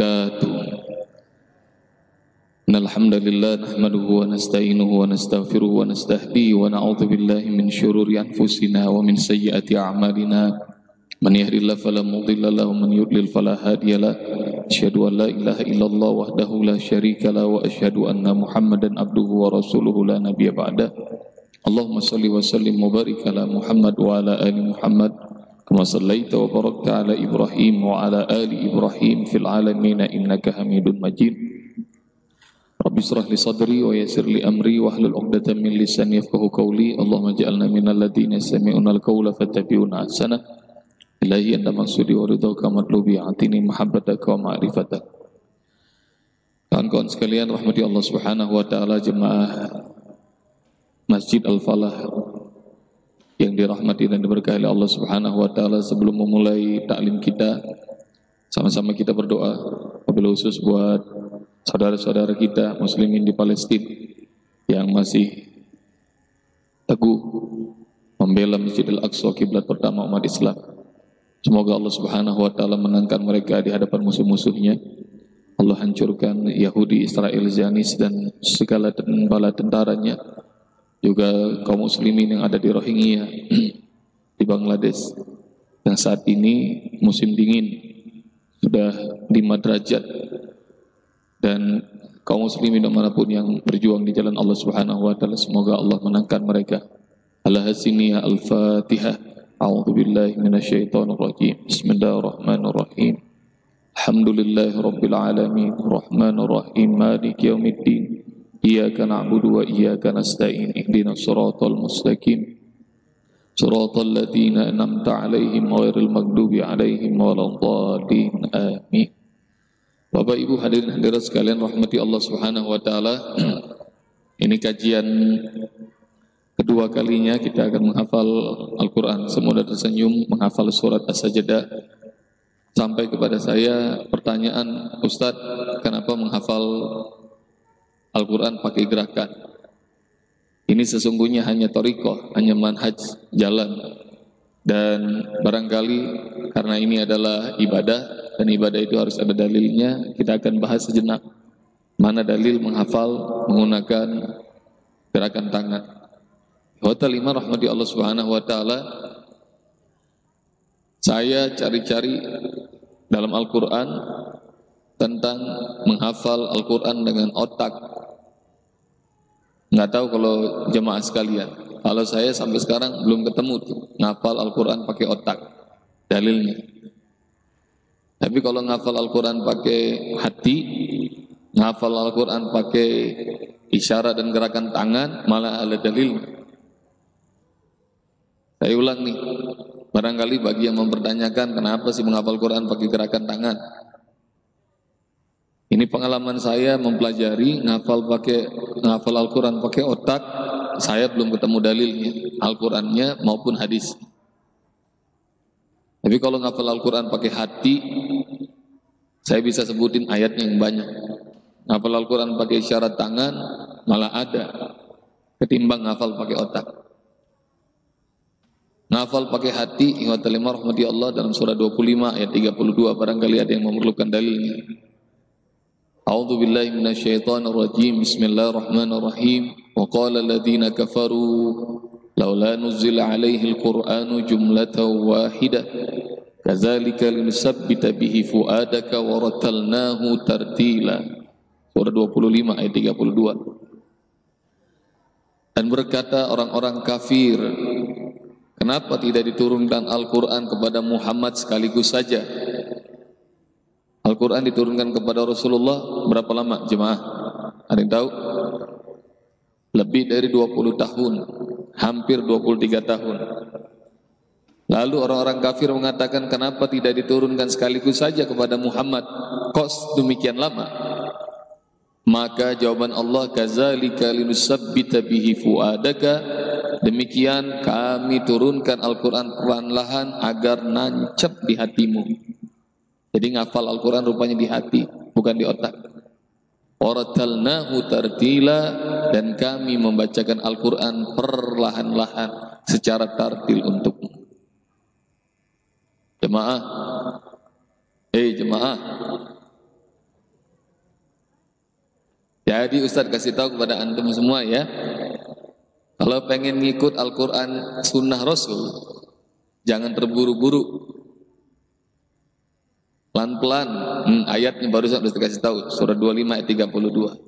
wabarakatuh. Alhamdulillah nahmaduhu wa nasta'inuhu wa nastaghfiruhu wa nasta'hdihi billahi min syururi anfusina wa min sayyiati a'malina. Man yahdihillahu fala mudilla lahu wa man yudlil fala hadiyalah. Asyhadu wahdahu la syarika lah anna Muhammadan abduhu wa rasuluhu nabiyya ba'da. Allahumma salli wa sallim mubarik ala Muhammad wa ala ali Muhammad. كما صليت وباركت على إبراهيم وعلى آل إبراهيم في العالمين إنك حميد مجيد رب اشرح لي صدري ويسر لي أمري واحلل عقدة من لساني يفقهوا قولي اللهم اجعلنا من الذين يستمعون القول فاتبعون أحسنه إلهي أنت مقصودي ورضاك مطلوبي أعطيني محبتك ومعرفتك Kawan-kawan sekalian rahmati Allah Subhanahu wa taala jemaah Masjid Al-Falah yang dirahmati dan diberkahi Allah Subhanahu wa taala sebelum memulai taklim kita sama-sama kita berdoa wabil khusus buat saudara-saudara kita muslimin di Palestina yang masih teguh membela Masjid Al-Aqsa kiblat pertama umat Islam. Semoga Allah Subhanahu wa taala menangkan mereka di hadapan musuh-musuhnya. Allah hancurkan Yahudi, Israel, Zionis dan segala bala tentaranya juga kaum muslimin yang ada di Rohingya di Bangladesh yang saat ini musim dingin sudah 5 derajat dan kaum muslimin di mana pun yang berjuang di jalan Allah Subhanahu wa taala semoga Allah menangkan mereka. Al-Hasini Al-Fatihah. A'udzu billahi minasyaitonir rajim. Bismillahirrahmanirrahim. Alhamdulillahi rabbil alamin. Rahmanir. Maliki yaumiddin. إياك نعبد وإياك نستعين اهدنا الصراط المستقيم صراط الذين أنعمت عليهم غير المغضوب عليهم ولا الضالين آمين Bapak Ibu hadirin hadirat sekalian rahmati Allah Subhanahu wa taala. Ini kajian kedua kalinya kita akan menghafal Al-Qur'an. Semoga tersenyum menghafal surat As-Sajdah. Sampai kepada saya pertanyaan, Ustadz, kenapa menghafal Al-Quran pakai gerakan. Ini sesungguhnya hanya torikoh, hanya manhaj jalan. Dan barangkali karena ini adalah ibadah, dan ibadah itu harus ada dalilnya, kita akan bahas sejenak. Mana dalil menghafal menggunakan gerakan tangan. Hotel lima rahmati Allah subhanahu wa ta'ala. Saya cari-cari dalam Al-Quran tentang menghafal Al-Quran dengan otak Nggak tahu kalau jemaah sekalian. Kalau saya sampai sekarang belum ketemu tuh ngafal Al-Quran pakai otak dalilnya. Tapi kalau ngafal Al-Quran pakai hati, ngafal Al-Quran pakai isyarat dan gerakan tangan, malah ada dalil. Saya ulang nih, barangkali bagi yang mempertanyakan kenapa sih menghafal Quran pakai gerakan tangan, ini pengalaman saya mempelajari ngafal pakai ngafal Al-Qur'an pakai otak, saya belum ketemu dalilnya, Al-Qur'annya maupun hadis. Tapi kalau ngafal Al-Qur'an pakai hati, saya bisa sebutin ayatnya yang banyak. Ngafal Al-Qur'an pakai isyarat tangan malah ada ketimbang ngafal pakai otak. Ngafal pakai hati, ihwatalimah rahmati Allah dalam surah 25 ayat 32 barangkali ada yang memerlukan dalilnya. أعوذ بالله من الشيطان الرجيم بسم الله الرحمن الرحيم وقال الذين كفروا لولا نزل عليه القرآن جملة واحدة كذلك لنثبت به فؤادك ورتلناه ترتيلا Surah 25 ayat 32 Dan berkata orang-orang kafir Kenapa tidak diturunkan Al-Quran kepada Muhammad sekaligus saja Al-Quran diturunkan kepada Rasulullah berapa lama jemaah? Ada yang tahu? Lebih dari 20 tahun, hampir 23 tahun. Lalu orang-orang kafir mengatakan kenapa tidak diturunkan sekaligus saja kepada Muhammad? Kos demikian lama? Maka jawaban Allah kazalika linusabbita bihi fuadaka demikian kami turunkan Al-Qur'an perlahan-lahan agar nancap di hatimu. Jadi ngafal Al-Quran rupanya di hati, bukan di otak. Dan kami membacakan Al-Quran perlahan-lahan secara tartil untukmu. Jemaah, eh jemaah, Jadi Ustaz kasih tahu kepada antum semua ya. Kalau pengen ngikut Al-Quran sunnah Rasul, jangan terburu-buru. Pelan-pelan, hmm, ayatnya baru saya kasih tahu, surat 25 ayat 32.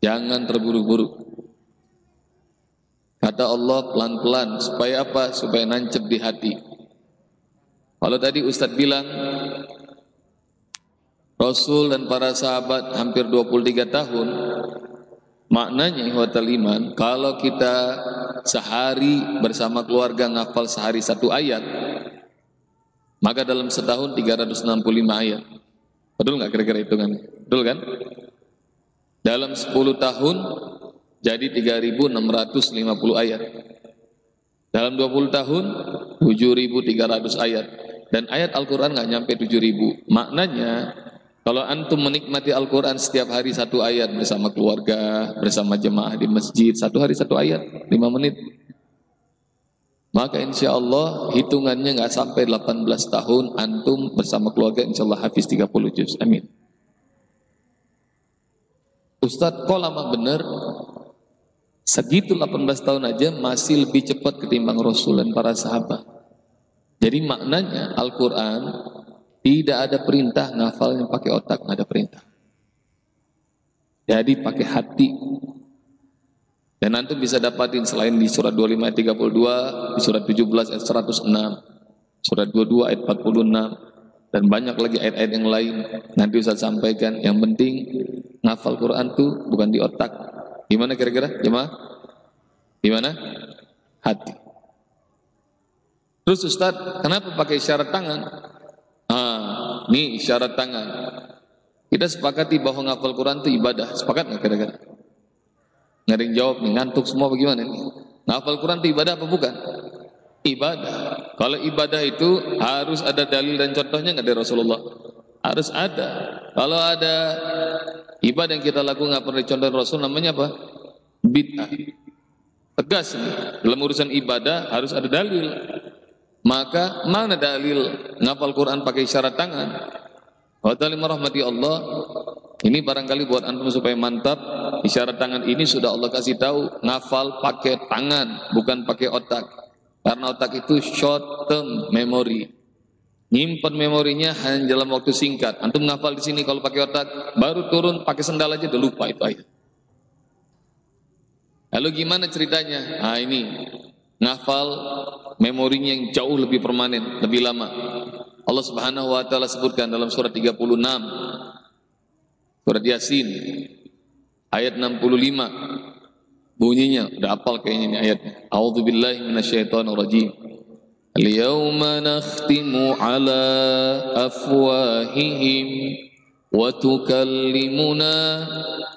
Jangan terburu-buru. Kata Allah pelan-pelan, supaya apa? Supaya nancep di hati. Kalau tadi Ustadz bilang, Rasul dan para sahabat hampir 23 tahun, Maknanya ihwatal iman, kalau kita sehari bersama keluarga ngafal sehari satu ayat, maka dalam setahun 365 ayat. Betul nggak kira-kira hitungannya? Betul kan? Dalam 10 tahun jadi 3650 ayat. Dalam 20 tahun 7300 ayat. Dan ayat Al-Quran nggak nyampe 7000. Maknanya kalau antum menikmati Al-Quran setiap hari satu ayat bersama keluarga, bersama jemaah di masjid, satu hari satu ayat, lima menit. Maka insya Allah hitungannya nggak sampai 18 tahun antum bersama keluarga insya Allah hafiz 30 juz. Amin. Ustadz kok lama benar? Segitu 18 tahun aja masih lebih cepat ketimbang Rasul dan para sahabat. Jadi maknanya Al-Quran tidak ada perintah ngafalnya pakai otak, nggak ada perintah. Jadi pakai hati. Dan nanti bisa dapatin selain di surat 25 ayat 32, di surat 17 ayat 106, surat 22 ayat 46, dan banyak lagi ayat-ayat yang lain. Nanti Ustaz sampaikan. Yang penting ngafal Quran tuh bukan di otak. Gimana kira-kira? Gimana? Gimana? Hati. Terus Ustaz, kenapa pakai isyarat tangan? Ah, ini isyarat tangan. Kita sepakati bahwa ngafal Quran itu ibadah. Sepakat nggak kira-kira? Nggak ada yang jawab nih, ngantuk semua bagaimana nih? Ngafal Quran itu ibadah apa bukan? Ibadah. Kalau ibadah itu harus ada dalil dan contohnya nggak dari Rasulullah? Harus ada. Kalau ada ibadah yang kita lakukan nggak pernah contoh Rasul namanya apa? Bid'ah. Tegas nih. Dalam urusan ibadah harus ada dalil. Maka mana dalil ngapal Quran pakai isyarat tangan? Wa rahmati Allah. Ini barangkali buat antum supaya mantap. Isyarat tangan ini sudah Allah kasih tahu ngafal pakai tangan, bukan pakai otak. Karena otak itu short term memory. Nyimpan memorinya hanya dalam waktu singkat. Antum ngafal di sini kalau pakai otak, baru turun pakai sendal aja udah lupa itu ayat. Lalu gimana ceritanya? Nah ini ngafal memorinya yang jauh lebih permanen, lebih lama. Allah Subhanahu wa taala sebutkan dalam surat 36 surat Yasin ayat 65 bunyinya udah hafal kayaknya ini ayatnya. A'udzubillahi minasyaitonir rajim. Al-yawma nakhtimu ala afwahihim وتكلمنا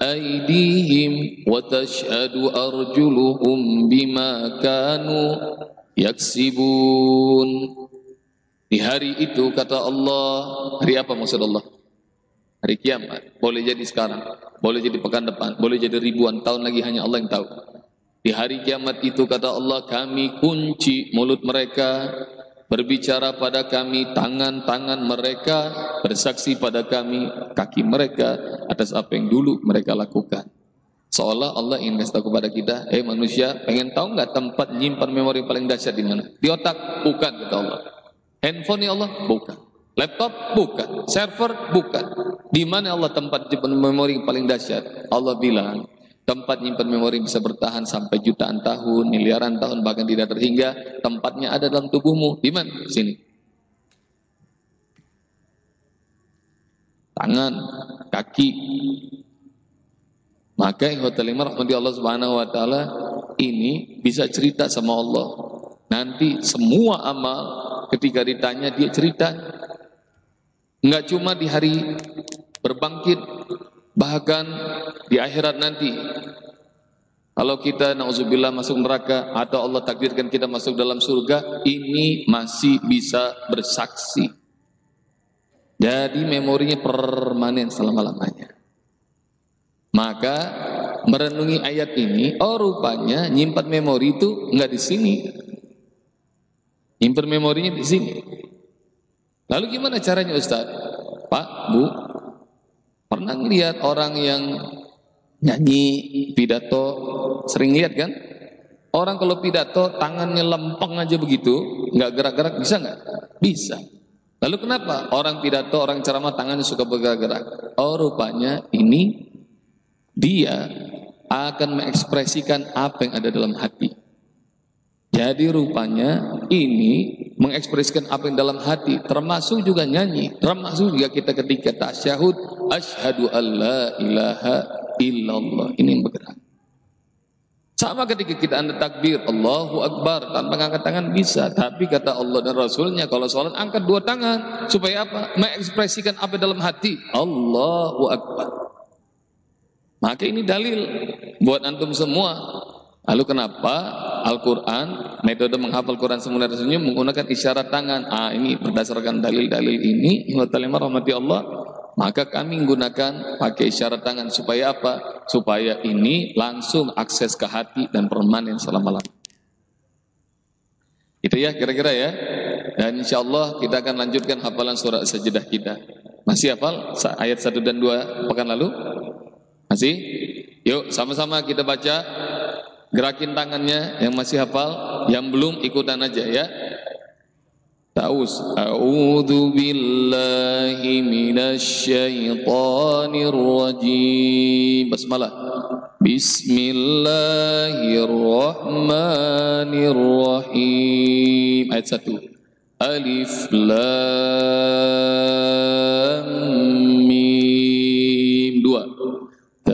أيديهم وتشهد أرجلهم بما كانوا yaksibun di hari itu kata Allah hari apa maksud Allah Hari kiamat boleh jadi sekarang boleh jadi pekan depan boleh jadi ribuan tahun lagi hanya Allah yang tahu di hari kiamat itu kata Allah kami kunci mulut mereka berbicara pada kami tangan-tangan mereka bersaksi pada kami kaki mereka atas apa yang dulu mereka lakukan Seolah Allah ingin kasih kepada kita, eh manusia, pengen tahu nggak tempat nyimpan memori paling dahsyat di mana? Di otak? Bukan, kata Allah. Handphone ya Allah? Bukan. Laptop? Bukan. Server? Bukan. Di mana Allah tempat nyimpan memori paling dahsyat? Allah bilang, tempat nyimpan memori bisa bertahan sampai jutaan tahun, miliaran tahun, bahkan tidak terhingga. Tempatnya ada dalam tubuhmu. Di mana? Sini. Tangan, kaki, maka hotel lima rahmati Allah Subhanahu wa taala ini bisa cerita sama Allah. Nanti semua amal ketika ditanya dia cerita. Enggak cuma di hari berbangkit bahkan di akhirat nanti. Kalau kita nauzubillah masuk neraka atau Allah takdirkan kita masuk dalam surga, ini masih bisa bersaksi. Jadi memorinya permanen selama-lamanya. Maka merenungi ayat ini, oh rupanya nyimpan memori itu enggak di sini. Nyimpan memorinya di sini. Lalu gimana caranya Ustaz? Pak, Bu, pernah lihat orang yang nyanyi pidato? Sering lihat kan? Orang kalau pidato tangannya lempeng aja begitu nggak gerak-gerak bisa nggak? Bisa. Lalu kenapa orang pidato orang ceramah tangannya suka bergerak-gerak? Oh rupanya ini dia akan mengekspresikan apa yang ada dalam hati jadi rupanya ini mengekspresikan apa yang dalam hati termasuk juga nyanyi termasuk juga kita ketika tasyahud asyhadu alla ilaha illallah. Ini yang bergerak. Sama ketika kita anda takbir, Allahu Akbar, tanpa angkat tangan bisa. Tapi kata Allah dan Rasulnya, kalau sholat angkat dua tangan. Supaya apa? Mengekspresikan apa dalam hati. Allahu Akbar. Maka ini dalil buat antum semua. Lalu kenapa Al-Quran, metode menghafal Quran semula senyum menggunakan isyarat tangan. Ah ini berdasarkan dalil-dalil ini. Rahmati Allah maka kami menggunakan pakai isyarat tangan supaya apa? Supaya ini langsung akses ke hati dan permanen selama-lamanya. Itu ya kira-kira ya. Dan insya Allah kita akan lanjutkan hafalan surat sejedah kita. Masih hafal ayat 1 dan 2 pekan lalu? Masih? Yuk sama-sama kita baca. Gerakin tangannya yang masih hafal, yang belum ikutan aja ya. Ta'uz A'udhu billahi minasyaitanir rajim Basmalah. Bismillahirrahmanirrahim. Ayat 1 Alif Lam Mim. 2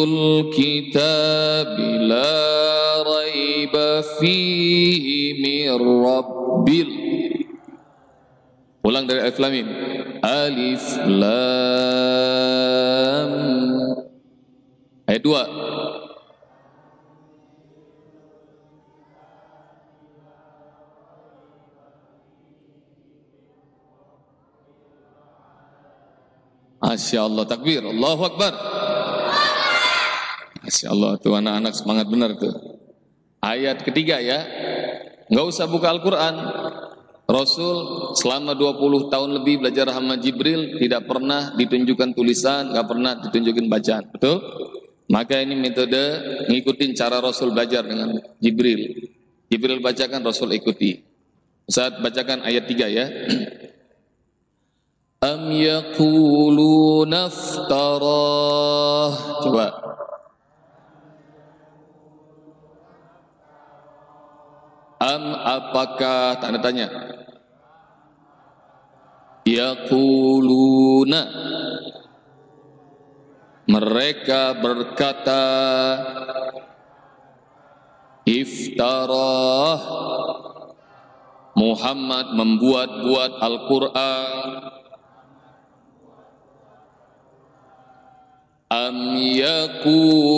Tanzilul Kitab La raiba fihi rabbil. Ulang dari alif lam. Alif lam. Ayat 2 Masya Allah takbir. Allahu Akbar Masya Allah tuh anak-anak semangat benar tuh Ayat ketiga ya Nggak usah buka Al-Quran. Rasul selama 20 tahun lebih belajar sama Jibril tidak pernah ditunjukkan tulisan, nggak pernah ditunjukin bacaan. Betul? Maka ini metode ngikutin cara Rasul belajar dengan Jibril. Jibril bacakan, Rasul ikuti. Saat bacakan ayat 3 ya. Am yaquluna Coba apakah tanda tanya? Yaquluna Mereka berkata Iftarah. Muhammad membuat-buat Al-Quran. Am yakuluna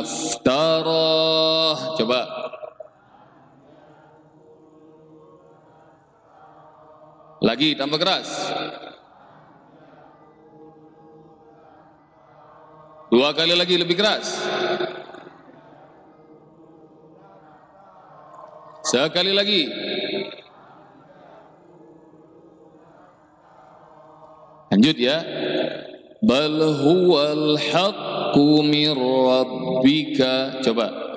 iftarah. Coba Lagi tambah keras. Dua kali lagi lebih keras. Sekali lagi. Lanjut ya. Bal huwal haqqu mir rabbika. Coba.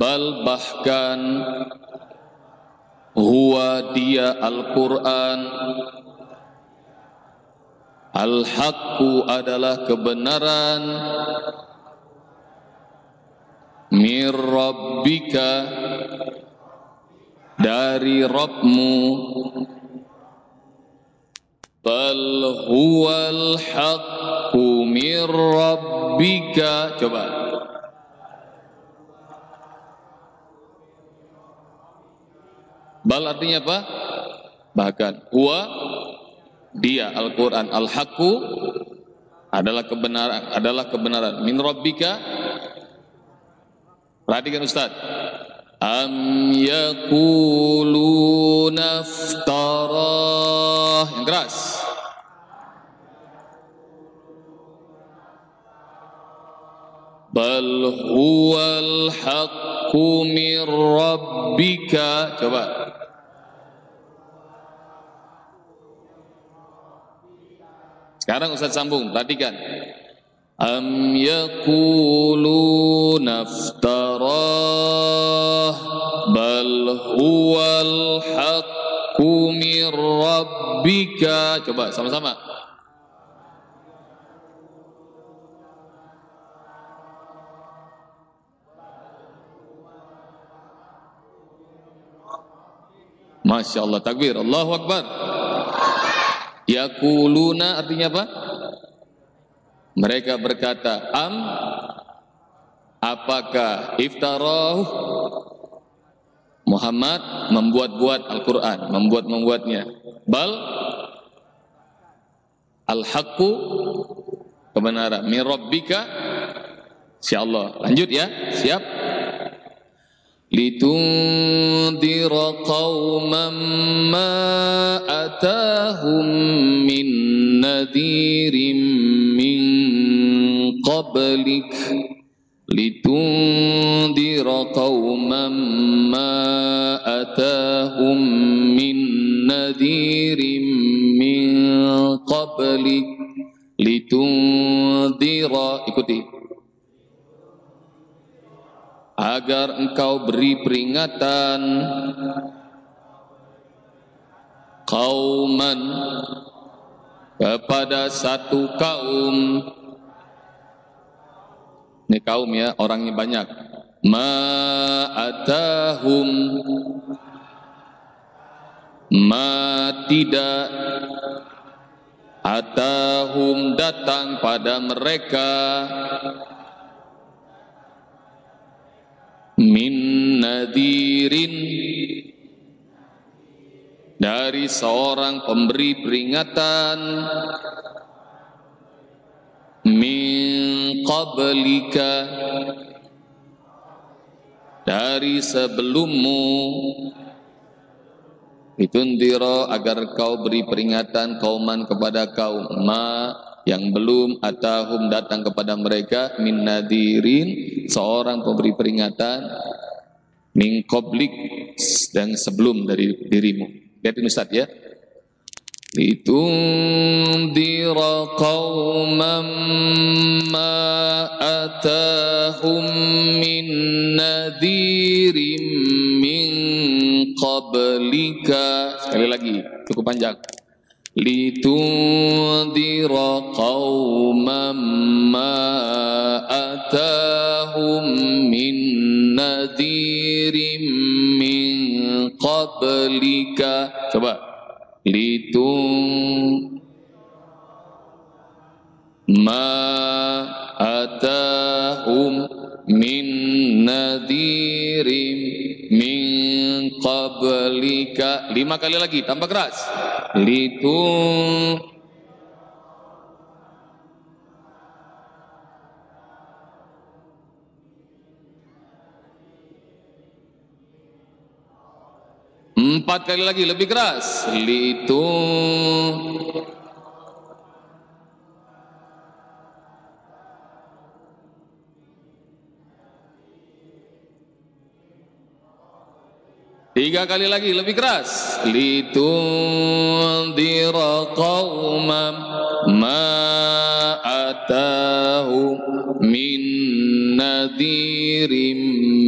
Bal bahkan huwa dia Al-Quran. Al-Haqqu adalah kebenaran. Mir Rabbika Dari Rabbmu. Bal huwal haqqu mir Rabbika. Coba Bal artinya apa? Bahkan huwa dia Al-Qur'an al-haqqu adalah kebenaran adalah kebenaran. Min rabbika? Perhatikan Ustaz. Am yaquluna iftarah. Yang keras. Bal huwal haqqu min rabbika? Coba Sekarang Ustaz sambung, perhatikan. Am yaqulu naftarah bal huwal haqqu mir rabbika. Coba sama-sama. Masya Allah takbir Allahu Akbar Yakuluna artinya apa? Mereka berkata, "Am apakah Iftaroh Muhammad membuat-buat Al-Qur'an, membuat-membuatnya. Bal al-haqqu kebenaran min rabbika insyaallah. Lanjut ya. Siap? Litundira qauman ma atahum قبلك لتنذر قوما ما أتاهم من نذير من قبلك لتنذر ikuti agar engkau beri peringatan kauman kepada satu kaum ini kaum ya orangnya banyak. Ma'atahum ma tidak atahum datang pada mereka. Min nadirin. Dari seorang pemberi peringatan. Min qablika dari sebelummu ditundira agar kau beri peringatan kauman kepada kaum ma yang belum atahum datang kepada mereka min nadirin seorang pemberi peringatan min qablik dan sebelum dari dirimu. Lihat ini Ustaz ya. Litundira qawman ma atahum min nadirin min qablika. Sekali lagi, cukup panjang. لتنذر قوما ما أتاهم من نذير من قبلك coba litun ma atahum min nadirim min qablika. Lima kali lagi tambah keras. Litung Empat kali lagi lebih keras. Litung Tiga kali lagi lebih keras. Litundira qawmam ma atahu min nadirim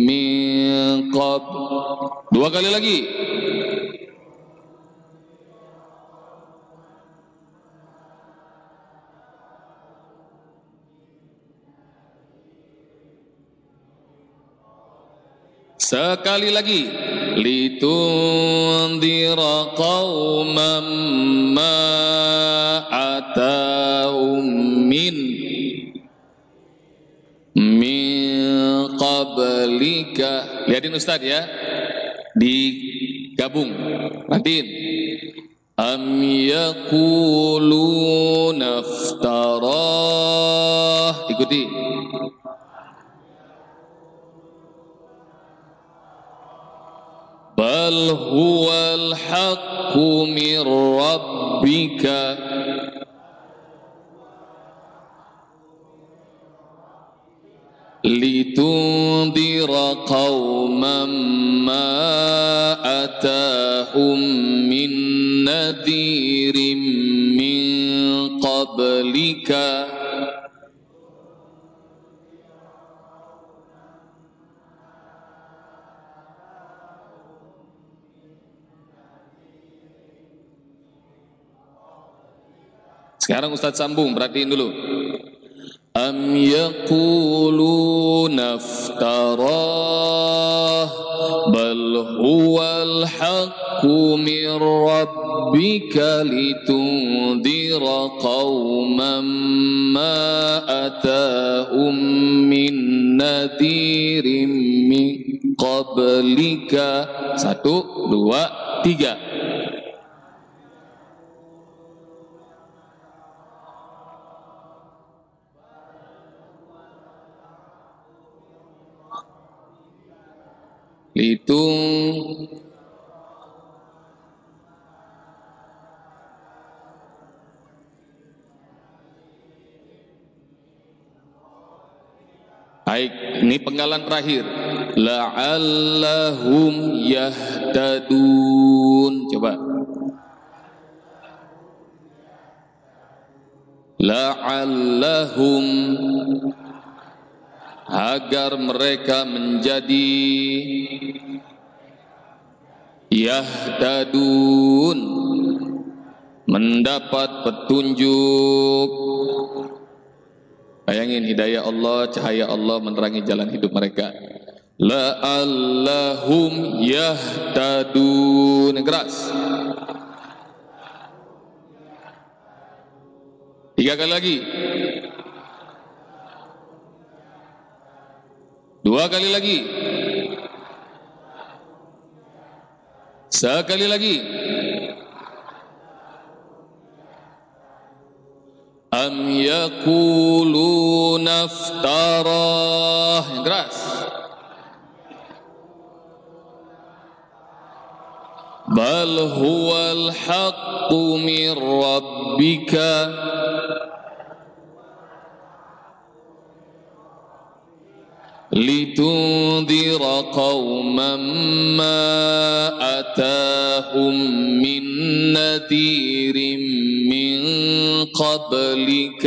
min qab. Dua kali lagi. Sekali lagi. Litundira qauman ma atahum min min qablika. Lihatin Ustaz ya digabung. Nanti. Am yakulunaftarah. Ikuti. Bal huwal haqqu min rabbika. أتاهم من نذير من قبل qablika Sekarang Ustaz sambung, perhatiin dulu. Am yaquluna iftarah bal huwal haqqu min rabbika litundira qauman ma atahum min nadirin min qablika. Satu dua tiga. Itu Baik, ini penggalan terakhir. La'allahum yahtadun. Coba. La'allahum agar mereka menjadi yahtadun mendapat petunjuk bayangin hidayah Allah cahaya Allah menerangi jalan hidup mereka la'allahum yahtadun keras tiga kali lagi Dua kali lagi. Sekali lagi. أم يقولون افتراه جراس بل هو الحق من ربك. لتنذر قوما ما أتاهم من نذير قبلك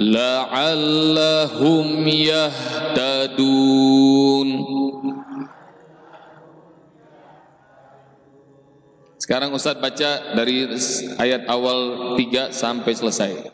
لعلهم يهتدون Sekarang Ustaz baca dari ayat awal 3 sampai selesai.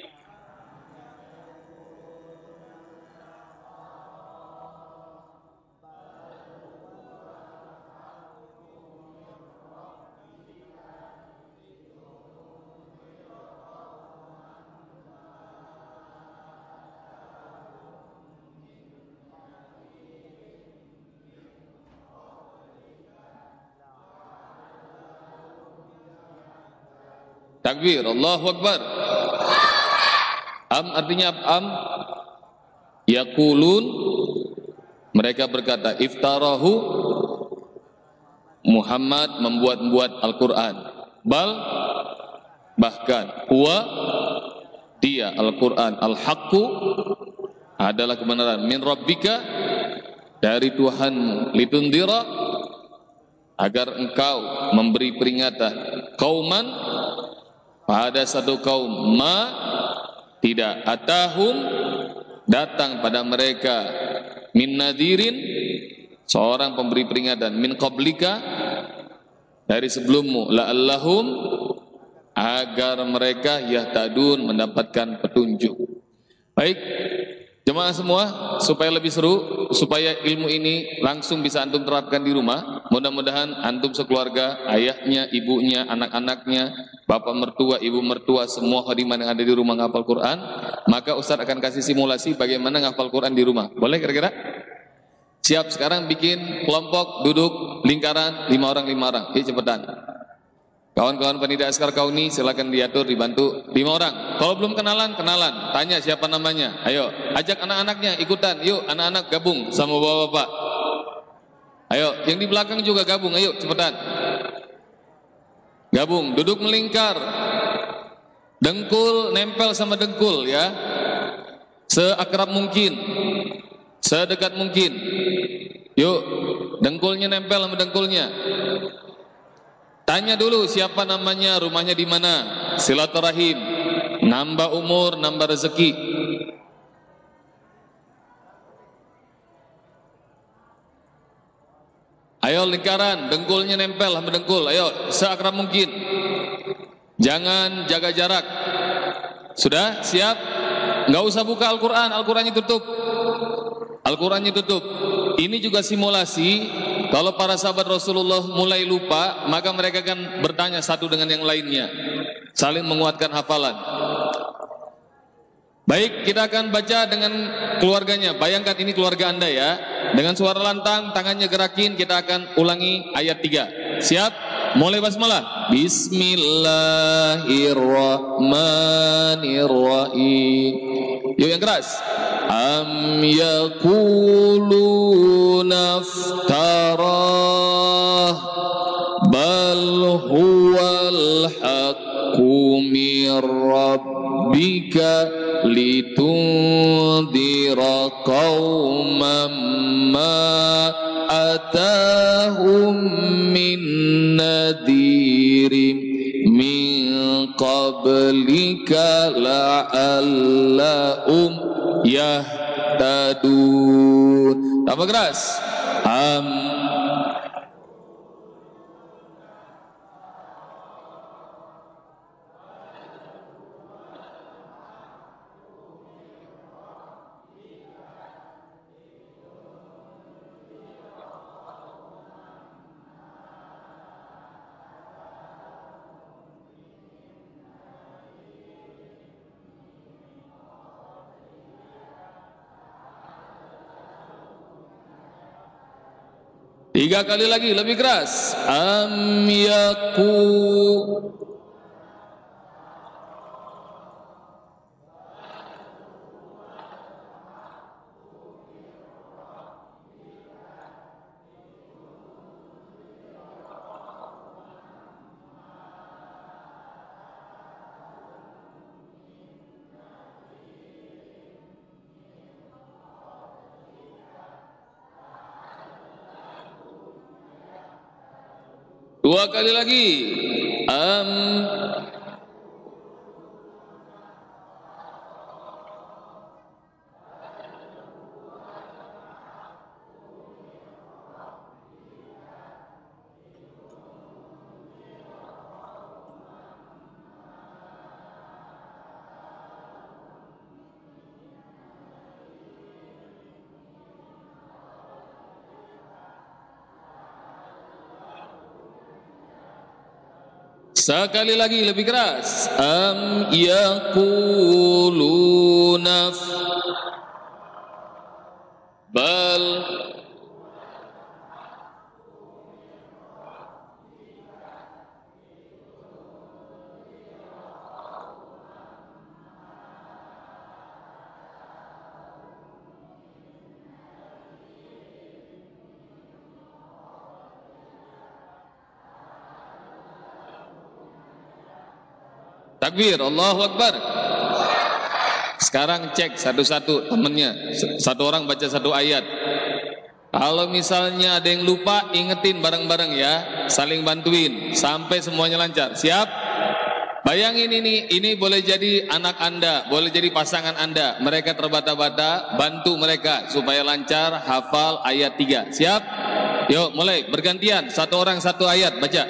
Takbir, Allahu Akbar. Am artinya am? Yaqulun. Mereka berkata iftarahu. Muhammad membuat-buat Al-Qur'an. Bal? Bahkan huwa? Dia Al-Qur'an. Al-haqqu adalah kebenaran. Min rabbika? Dari Tuhan litundira. Agar engkau memberi peringatan. Kauman pada satu kaum ma tidak. Atahum datang pada mereka min nadirin seorang pemberi peringatan min qablika dari sebelummu. La'allahum agar mereka yahtadun mendapatkan petunjuk. Baik Jemaah semua, supaya lebih seru, supaya ilmu ini langsung bisa antum terapkan di rumah. Mudah-mudahan antum sekeluarga, ayahnya, ibunya, anak-anaknya, bapak mertua, ibu mertua, semua khadiman yang ada di rumah ngapal Quran, maka Ustaz akan kasih simulasi bagaimana ngapal Quran di rumah. Boleh kira-kira? Siap sekarang bikin kelompok duduk lingkaran lima orang lima orang. Hei cepetan. Kawan-kawan pendidik askar kauni silakan diatur dibantu lima orang. Kalau belum kenalan kenalan, tanya siapa namanya. Ayo ajak anak-anaknya ikutan. Yuk anak-anak gabung sama bapak-bapak. Ayo yang di belakang juga gabung. Ayo cepetan. Gabung, duduk melingkar. Dengkul nempel sama dengkul ya. Seakrab mungkin. Sedekat mungkin. Yuk, dengkulnya nempel sama dengkulnya. Tanya dulu siapa namanya, rumahnya di mana. Silaturahim. Nambah umur, nambah rezeki. Ayo lingkaran, dengkulnya nempel sama dengkul. Ayo, seakrab mungkin. Jangan jaga jarak. Sudah? Siap? Enggak usah buka Al-Quran, Al-Qurannya tutup. Al-Qurannya tutup. Ini juga simulasi. Kalau para sahabat Rasulullah mulai lupa, maka mereka akan bertanya satu dengan yang lainnya. Saling menguatkan hafalan. Baik, kita akan baca dengan keluarganya. Bayangkan ini keluarga Anda ya. Dengan suara lantang, tangannya gerakin, kita akan ulangi ayat 3. Siap? Mulai basmalah. Bismillahirrahmanirrahim. Yuk yang keras. Am yakuluna iftarah bal huwal haqqu mir rabbika litundira qauman ma atahum nadirim min qablika la'allahum yahtadun. Tambah keras. Am Tiga kali lagi lebih keras. Am yaku Dua kali lagi. Am Sekali lagi lebih keras. Am yaquluna bal Takbir, Allahu Akbar. Sekarang cek satu-satu temennya. Satu orang baca satu ayat. Kalau misalnya ada yang lupa, ingetin bareng-bareng ya. Saling bantuin sampai semuanya lancar. Siap? Bayangin ini, ini boleh jadi anak anda, boleh jadi pasangan anda. Mereka terbata-bata, bantu mereka supaya lancar hafal ayat 3. Siap? Yuk mulai bergantian, satu orang satu ayat baca.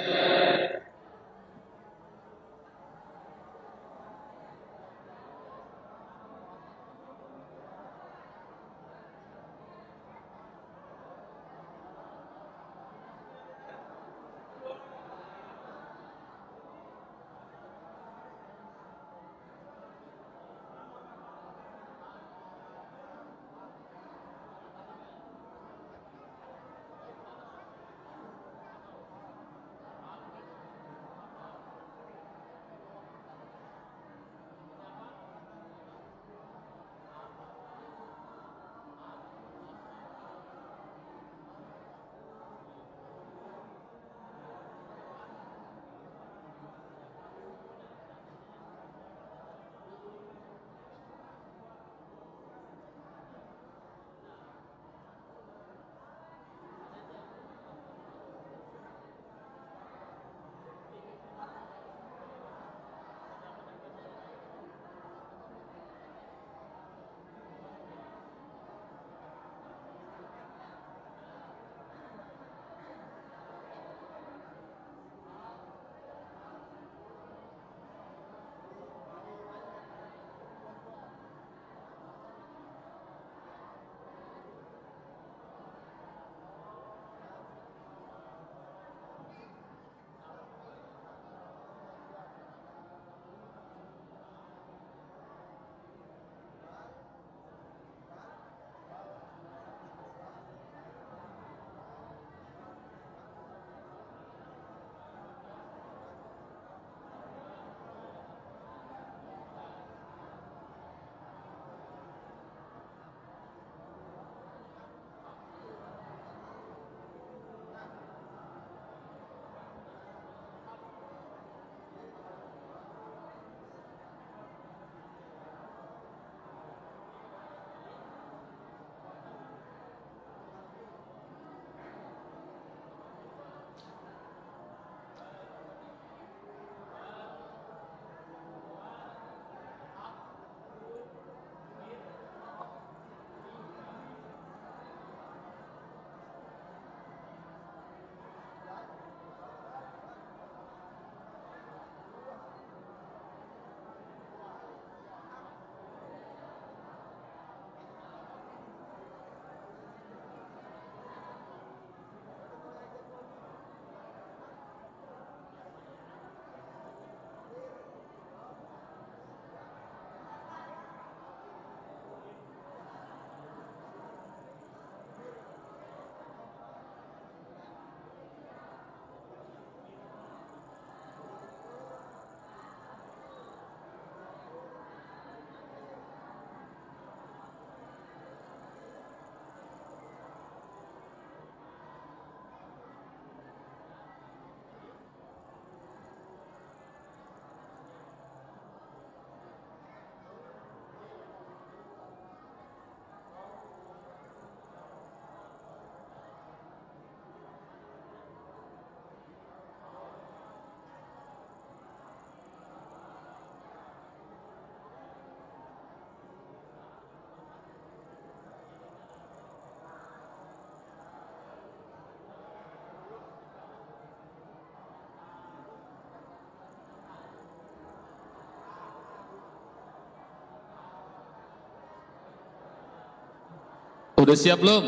Udah siap belum?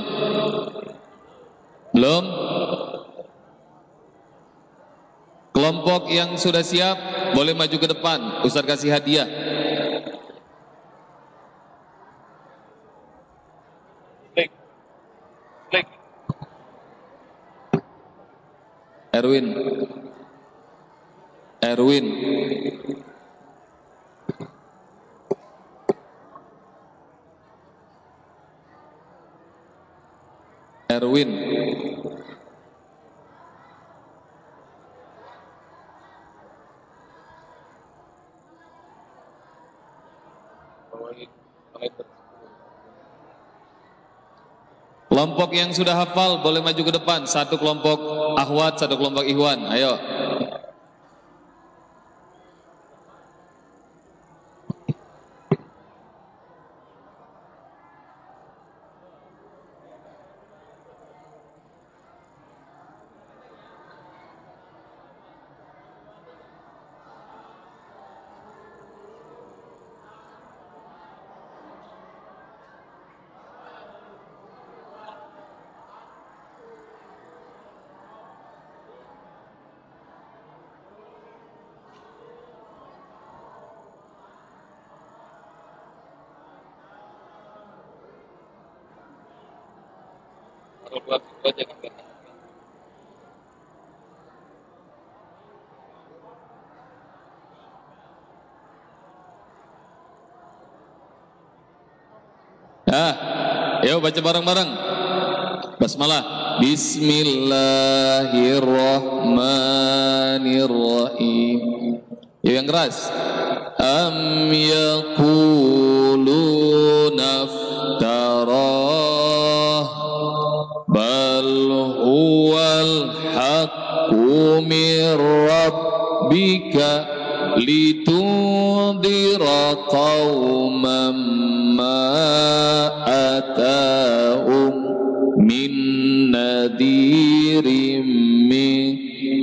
Belum? Kelompok yang sudah siap boleh maju ke depan. Ustaz kasih hadiah. Klik. Klik. Erwin. Erwin. Erwin. Kelompok yang sudah hafal boleh maju ke depan. Satu kelompok ahwat, satu kelompok ikhwan. Ayo. Ah, yuk baca bareng-bareng. Basmalah. Bismillahirrahmanirrahim. Yuk yang keras. Am yaquluna min rabbika litundira qauman ma atahum min nadirim min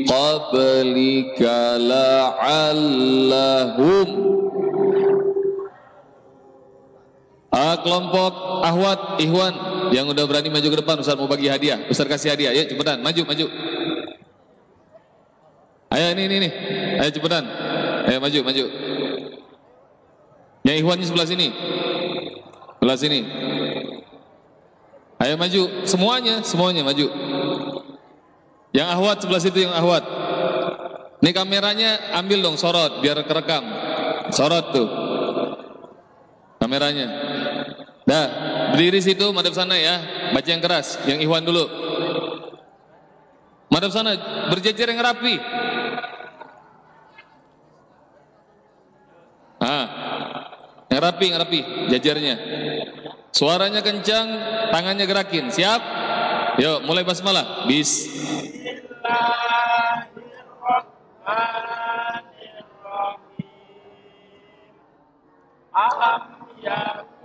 qablika la'allahum Ah, kelompok ahwat, ihwan yang udah berani maju ke depan Ustaz mau bagi hadiah. Ustaz kasih hadiah. Ya cepetan, maju, maju. Ini ini nih. Ayo cepetan. Ayo maju, maju. Yang ihwannya sebelah sini. Sebelah sini. Ayo maju, semuanya, semuanya maju. Yang ahwat sebelah situ yang ahwat. Ini kameranya ambil dong sorot biar kerekam. Sorot tuh. Kameranya. Dah, berdiri situ, madep sana ya. Baca yang keras, yang Ikhwan dulu. Madep sana, berjejer yang rapi. Ah, yang rapi, yang rapi, jajarnya. Suaranya kencang, tangannya gerakin. Siap? Yuk, mulai basmalah. Bis. Alam yakununa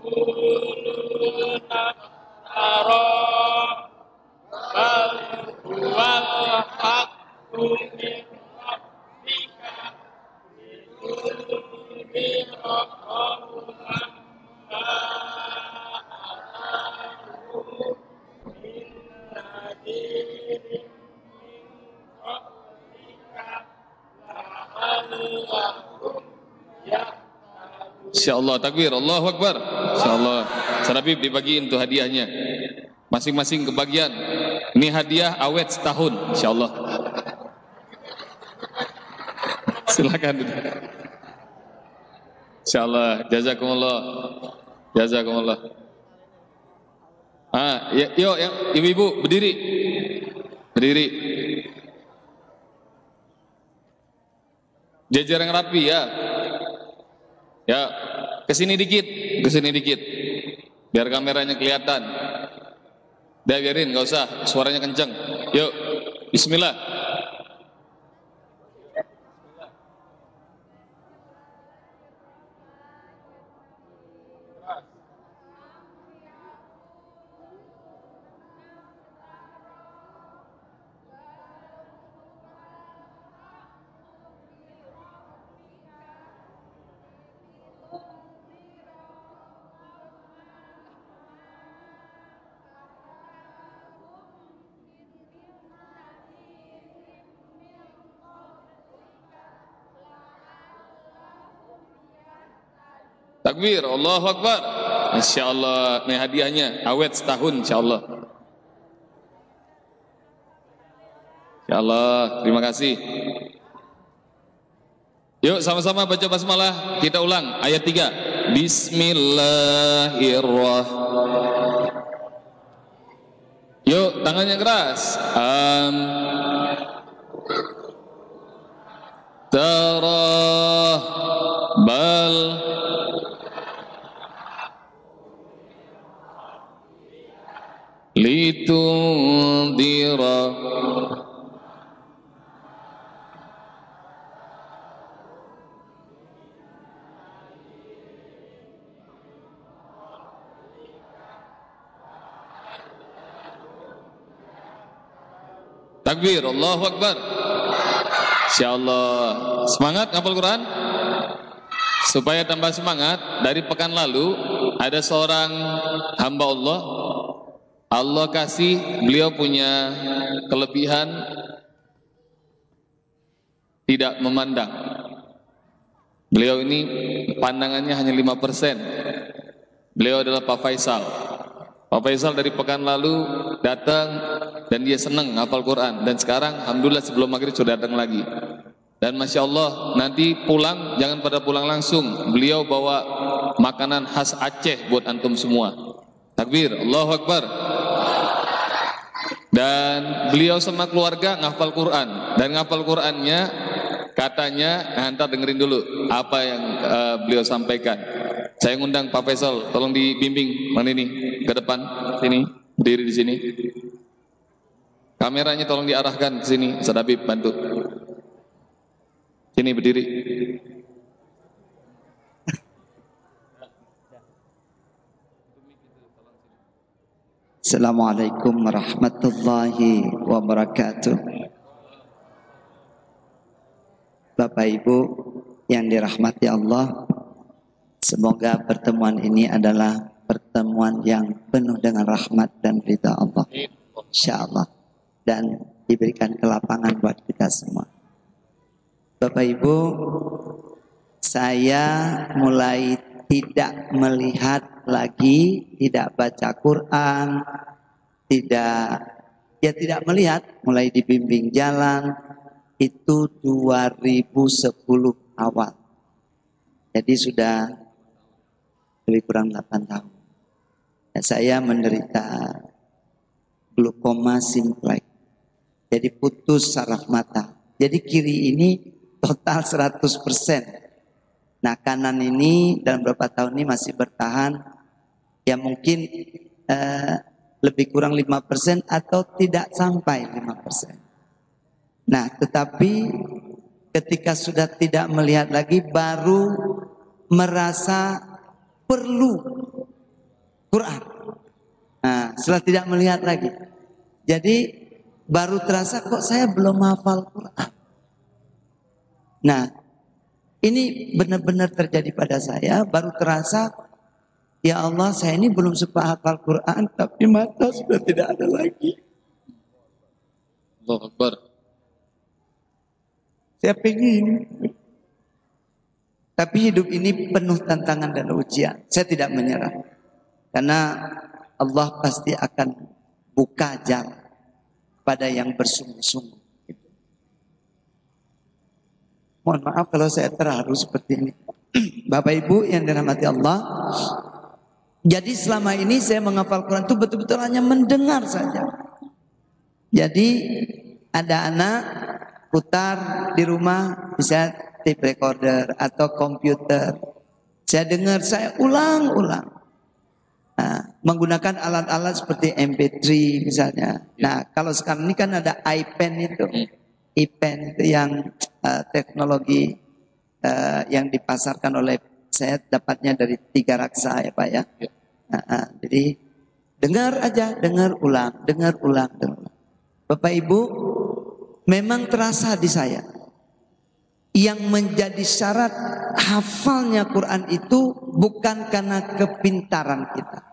Insyaallah takbir, Allahu Akbar. Insyaallah. Sarabib dibagiin tuh hadiahnya. Masing-masing kebagian. Ini hadiah awet setahun, insyaallah. Silakan. Insyaallah. Jazakumullah. Jazakumullah. Ah, ya, yuk yang ibu-ibu berdiri. Berdiri. Jajar yang rapi ya. Ya, ke sini dikit, ke sini dikit. Biar kameranya kelihatan. Udah biarin, nggak usah, suaranya kenceng. Yuk, bismillah. Yes. Takbir, Allahu Akbar. Insya Allah, ini hadiahnya awet setahun insya Allah. Insya Allah, terima kasih. Yuk sama-sama baca basmalah, kita ulang ayat 3. Bismillahirrahmanirrahim. Yuk, tangannya keras. Tara Takbir, Allahu Akbar. Insyaallah. Semangat ngapal Quran? Supaya tambah semangat, dari pekan lalu ada seorang hamba Allah Allah kasih beliau punya kelebihan tidak memandang. Beliau ini pandangannya hanya 5%. Beliau adalah Pak Faisal. Pak Faisal dari pekan lalu datang dan dia senang hafal Quran dan sekarang alhamdulillah sebelum maghrib sudah datang lagi. Dan masya Allah nanti pulang jangan pada pulang langsung. Beliau bawa makanan khas Aceh buat antum semua. Takbir, Allahu Akbar. Dan beliau sama keluarga ngafal Quran dan ngafal Qurannya katanya nah, ntar dengerin dulu apa yang uh, beliau sampaikan. Saya ngundang Pak Faisal, tolong dibimbing mana ini ke depan sini, berdiri di sini. Kameranya tolong diarahkan ke sini, Sadabib bantu. Sini berdiri. Assalamualaikum warahmatullahi wabarakatuh. Bapak Ibu yang dirahmati Allah, Semoga pertemuan ini adalah pertemuan yang penuh dengan rahmat dan ridha Allah. Insya Allah. Dan diberikan kelapangan buat kita semua. Bapak Ibu, saya mulai tidak melihat lagi, tidak baca Quran, tidak ya tidak melihat, mulai dibimbing jalan itu 2010 awal. Jadi sudah lebih kurang 8 tahun. Ya, saya menderita glukoma simplex. Jadi putus saraf mata. Jadi kiri ini total 100%. Nah kanan ini dalam beberapa tahun ini masih bertahan. Ya mungkin eh, lebih kurang 5% atau tidak sampai 5%. Nah tetapi ketika sudah tidak melihat lagi baru merasa perlu Quran. Nah, setelah tidak melihat lagi. Jadi baru terasa kok saya belum hafal Quran. Nah, ini benar-benar terjadi pada saya, baru terasa ya Allah saya ini belum sempat hafal Quran tapi mata sudah tidak ada lagi. Allah Akbar. Saya pengen tapi hidup ini penuh tantangan dan ujian. Saya tidak menyerah. Karena Allah pasti akan buka jalan pada yang bersungguh-sungguh. Mohon maaf kalau saya terharu seperti ini. Bapak Ibu yang dirahmati Allah. Jadi selama ini saya menghafal Quran itu betul-betul hanya mendengar saja. Jadi ada anak putar di rumah bisa tape recorder atau komputer. Saya dengar, saya ulang-ulang. Nah, menggunakan alat-alat seperti MP3 misalnya. Nah, kalau sekarang ini kan ada iPen itu. iPen itu yang uh, teknologi uh, yang dipasarkan oleh saya dapatnya dari tiga raksa ya Pak ya. Nah, uh, jadi dengar aja, dengar ulang, dengar ulang, dengar ulang. Bapak Ibu, memang terasa di saya yang menjadi syarat hafalnya Quran itu bukan karena kepintaran kita.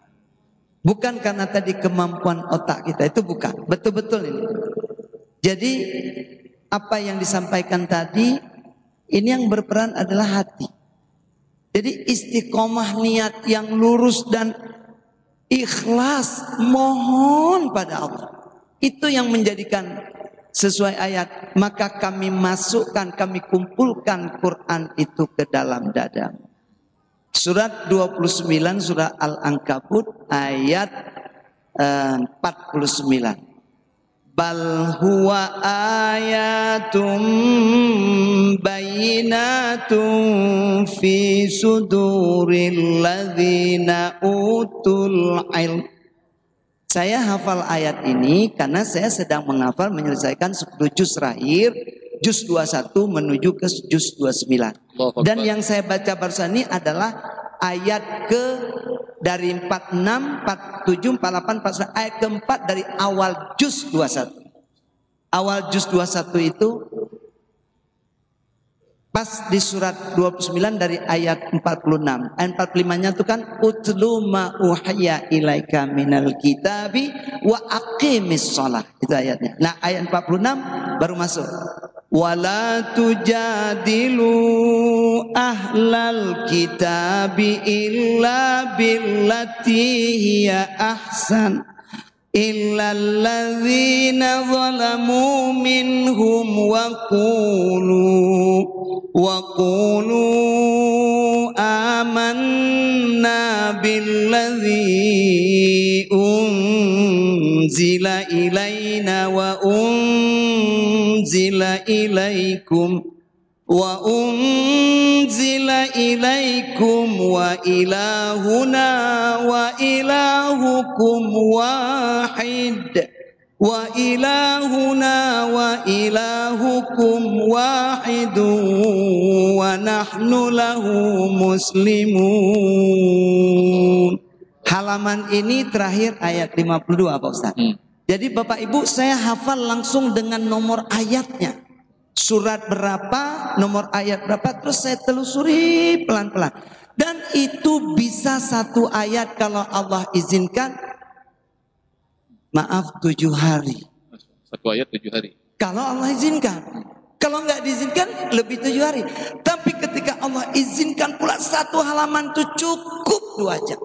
Bukan karena tadi kemampuan otak kita, itu bukan. Betul-betul ini. Jadi apa yang disampaikan tadi, ini yang berperan adalah hati. Jadi istiqomah niat yang lurus dan ikhlas mohon pada Allah. Itu yang menjadikan sesuai ayat. Maka kami masukkan, kami kumpulkan Quran itu ke dalam dada. Surat 29 surah Al-Ankabut ayat uh, 49 bal huwa ayatum bayinatun fi suduril ladzina utul ilm saya hafal ayat ini karena saya sedang menghafal menyelesaikan 10 juz terakhir juz 21 menuju ke juz 29 dan yang saya baca barusan ini adalah ayat ke dari 46, 47, 48, 49 ayat keempat dari awal juz 21. Awal juz 21 itu pas di surat 29 dari ayat 46. Ayat 45-nya itu kan utlu ma uhya ilaika minal kitabi wa aqimis shalah. Itu ayatnya. Nah, ayat 46 baru masuk. Wala tujadilu ahlal kitabi illa billati hiya ahsan illa alladzina zalamu minhum wa qulu wa qulu amanna billadzi unzila ilaina ilahukum wahid. Wa ilahuna wa ilahukum wahidun wa nahnu lahu muslimun. Halaman ini terakhir ayat 52 Pak Ustaz hmm. jadi Bapak Ibu saya hafal langsung dengan nomor ayatnya surat berapa, nomor ayat berapa, terus saya telusuri pelan-pelan. Dan itu bisa satu ayat kalau Allah izinkan, maaf tujuh hari. Satu ayat tujuh hari. Kalau Allah izinkan. Kalau nggak diizinkan lebih tujuh hari. Tapi ketika Allah izinkan pula satu halaman itu cukup dua jam.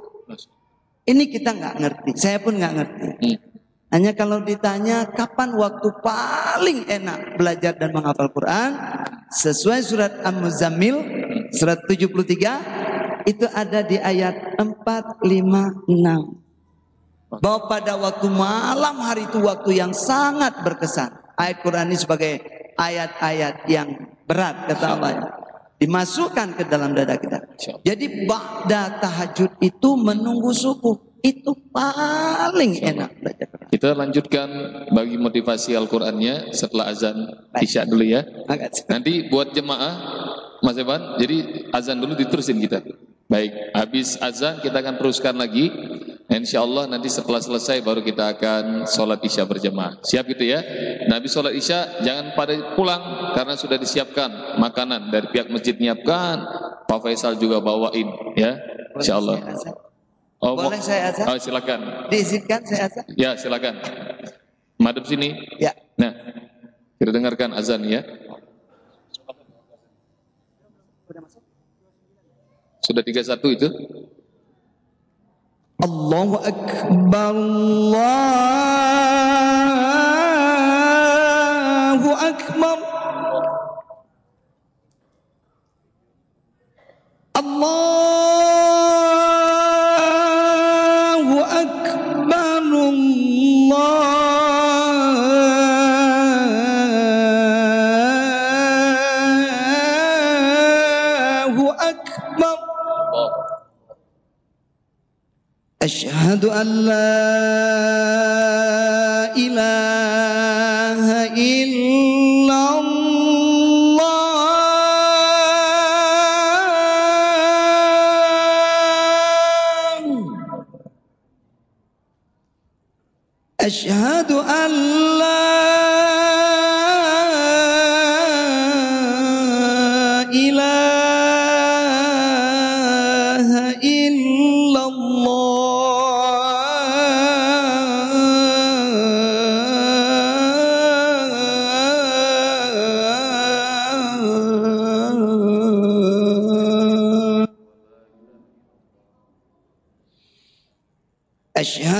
Ini kita nggak ngerti. Saya pun nggak ngerti. Hmm. Hanya kalau ditanya kapan waktu paling enak belajar dan menghafal Quran, sesuai surat Am-Muzammil surat 73 itu ada di ayat 456. Bahwa pada waktu malam hari itu waktu yang sangat berkesan. Ayat Quran ini sebagai ayat-ayat yang berat kata Allah. Dimasukkan ke dalam dada kita. Jadi ba'da tahajud itu menunggu subuh itu paling enak belajar Quran. Kita lanjutkan bagi motivasi Al-Qur'annya setelah azan Isya dulu ya. Nanti buat jemaah Mas Evan, jadi azan dulu diterusin kita. Baik, habis azan kita akan teruskan lagi. Insya Allah nanti setelah selesai baru kita akan sholat isya berjemaah. Siap gitu ya? Nabi sholat isya jangan pada pulang karena sudah disiapkan makanan dari pihak masjid nyiapkan. Pak Faisal juga bawain ya. Insya Allah. Oh, Boleh saya azan? Oh, silakan. Diizinkan saya azan? Ya, silakan. Madep sini. Ya. Nah, kita dengarkan azan ya. Sudah tiga satu itu? Allahu Akbar Allahu Akbar Allah أشهد أن لا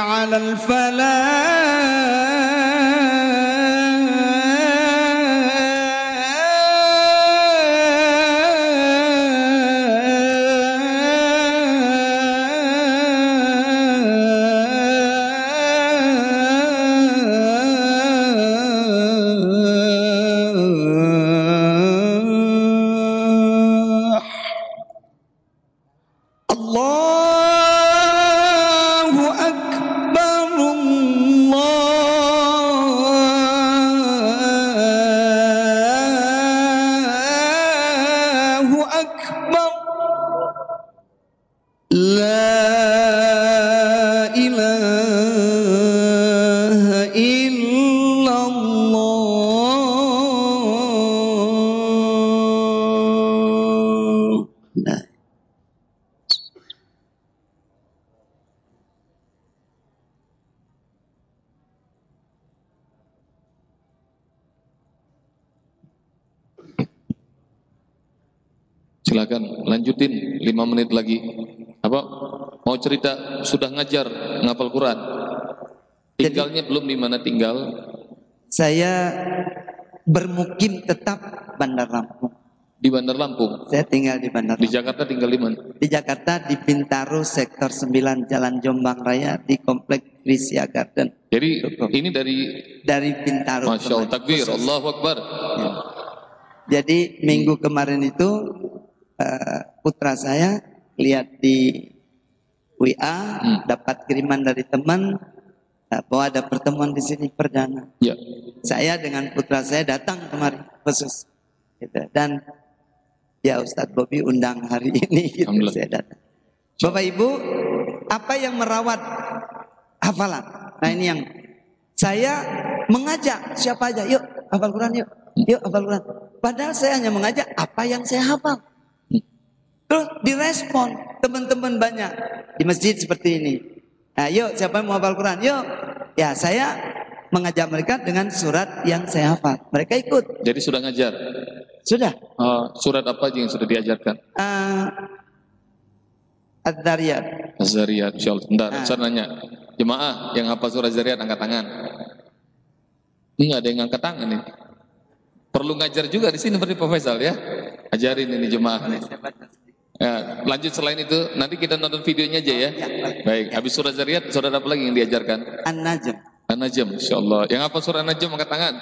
على الفلاح. Lanjutin 5 menit lagi. Apa? Mau cerita sudah ngajar ngapal Quran. Tinggalnya belum di mana tinggal? Saya bermukim tetap Bandar Lampung. Di Bandar Lampung. Saya tinggal di Bandar Di Lampung. Jakarta tinggal di mana? Di Jakarta di Bintaro Sektor 9 Jalan Jombang Raya di Komplek Grisia Garden. Jadi ini dari Dari Bintaro. Masya Allah takbir, Allahu Akbar. Ya. Jadi minggu kemarin itu eh, putra saya lihat di WA Hmm. dapat kiriman dari teman eh, bahwa ada pertemuan di sini perdana. Ya. Saya dengan putra saya datang kemarin khusus. Gitu. Dan ya Ustadz Bobi undang hari ini gitu, saya datang. Bapak Ibu, apa yang merawat hafalan? Nah ini yang saya mengajak siapa aja, yuk hafal Quran yuk, yuk hafal Quran. Padahal saya hanya mengajak apa yang saya hafal. Terus direspon teman-teman banyak di masjid seperti ini. Nah, yuk siapa yang mau hafal Quran? Yuk. Ya saya mengajak mereka dengan surat yang saya hafal. Mereka ikut. Jadi sudah ngajar. Sudah. Eh, surat apa yang sudah diajarkan? Uh, Ad-Dariyat. Az-Zariyat, insyaallah. Bentar, Ah. saya nanya. Jemaah yang hafal surah Zariyat angkat tangan. Ini ada yang angkat tangan nih. Perlu ngajar juga di sini berarti Pak Faisal ya. Ajarin ini jemaah. nih. Ya, lanjut selain itu nanti kita nonton videonya aja ya. Baik, habis surah Zariyat surah apa lagi yang diajarkan? An-Najm. An-Najm, insyaallah. Yang apa surah An-Najm angkat tangan?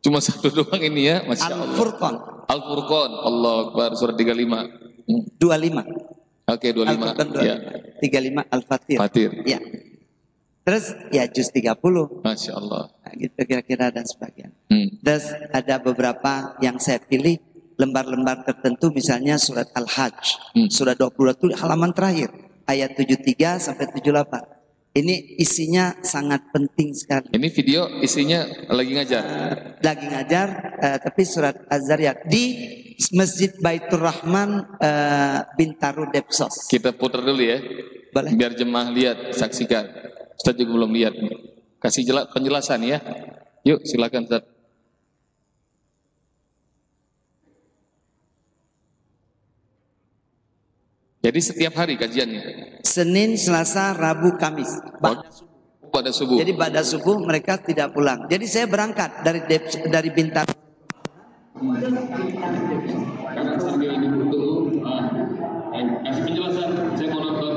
Cuma satu doang ini ya, Masya Allah. Al-Furqan. Al-Furqan, Allah Akbar, surah 35. Hmm. 25. Oke, 25. Al-Furqan 25. Ya, 35 Al-Fatir. Fatir. Ya. Terus ya juz 30. Masya Allah. Nah, gitu kira-kira dan sebagainya. Hmm. Terus ada beberapa yang saya pilih lembar-lembar tertentu misalnya surat Al-Hajj, Hmm. surat 20 itu halaman terakhir ayat 73 sampai 78. Ini isinya sangat penting sekali. Ini video isinya lagi ngajar. Lagi ngajar eh, tapi surat Az-Zariyat di Masjid Baitur Rahman eh, Bintaro Depsos. Kita putar dulu ya. Boleh? Biar jemaah lihat, saksikan. Ustaz juga belum lihat. Kasih jela- penjelasan ya. Yuk silakan Ustaz. Jadi setiap hari kajiannya. Senin, Selasa, Rabu, Kamis. Ba- Pada subuh. Jadi pada subuh mereka tidak pulang. Jadi saya berangkat dari dari ah, kasih penjelasan. Saya mau nonton.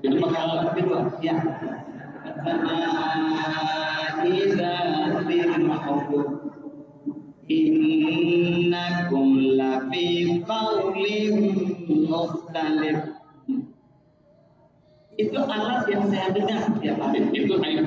Jadi makalah Ya. Lafi qawlin mukhtalif. Itu alat yang saya dengar tiap hari. itu ya.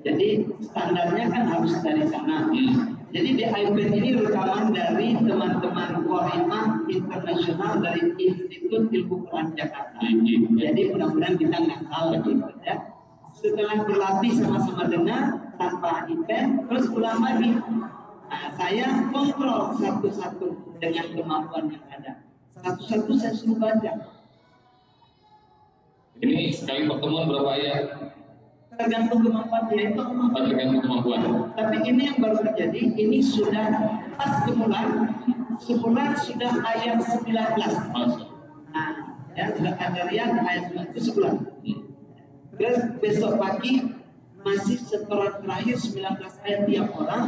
Jadi standarnya kan harus dari sana. Hmm. Jadi di iPad ini rekaman dari teman-teman Qarimah internasional dari Institut Ilmu Quran Jakarta. Jadi mudah-mudahan kita nggak salah gitu ya. Setelah berlatih sama-sama dengar tanpa iPad, terus ulang lagi. Nah, saya kontrol satu-satu dengan kemampuan yang ada. Satu-satu saya suruh baca. Ini sekali pertemuan berapa ayat? Tergantung kemampuan dia itu kemampuan. Tergantung kemampuan. Tapi ini yang baru terjadi, ini sudah pas sebulan, sebulan sudah ayat 19. Masuk. Nah, ya sudah ada rian ayat 19 itu sebulan. Hmm. Terus besok pagi masih setoran terakhir 19 ayat tiap orang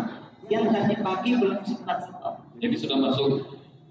yang tadi pagi belum sempat setor. Jadi sudah masuk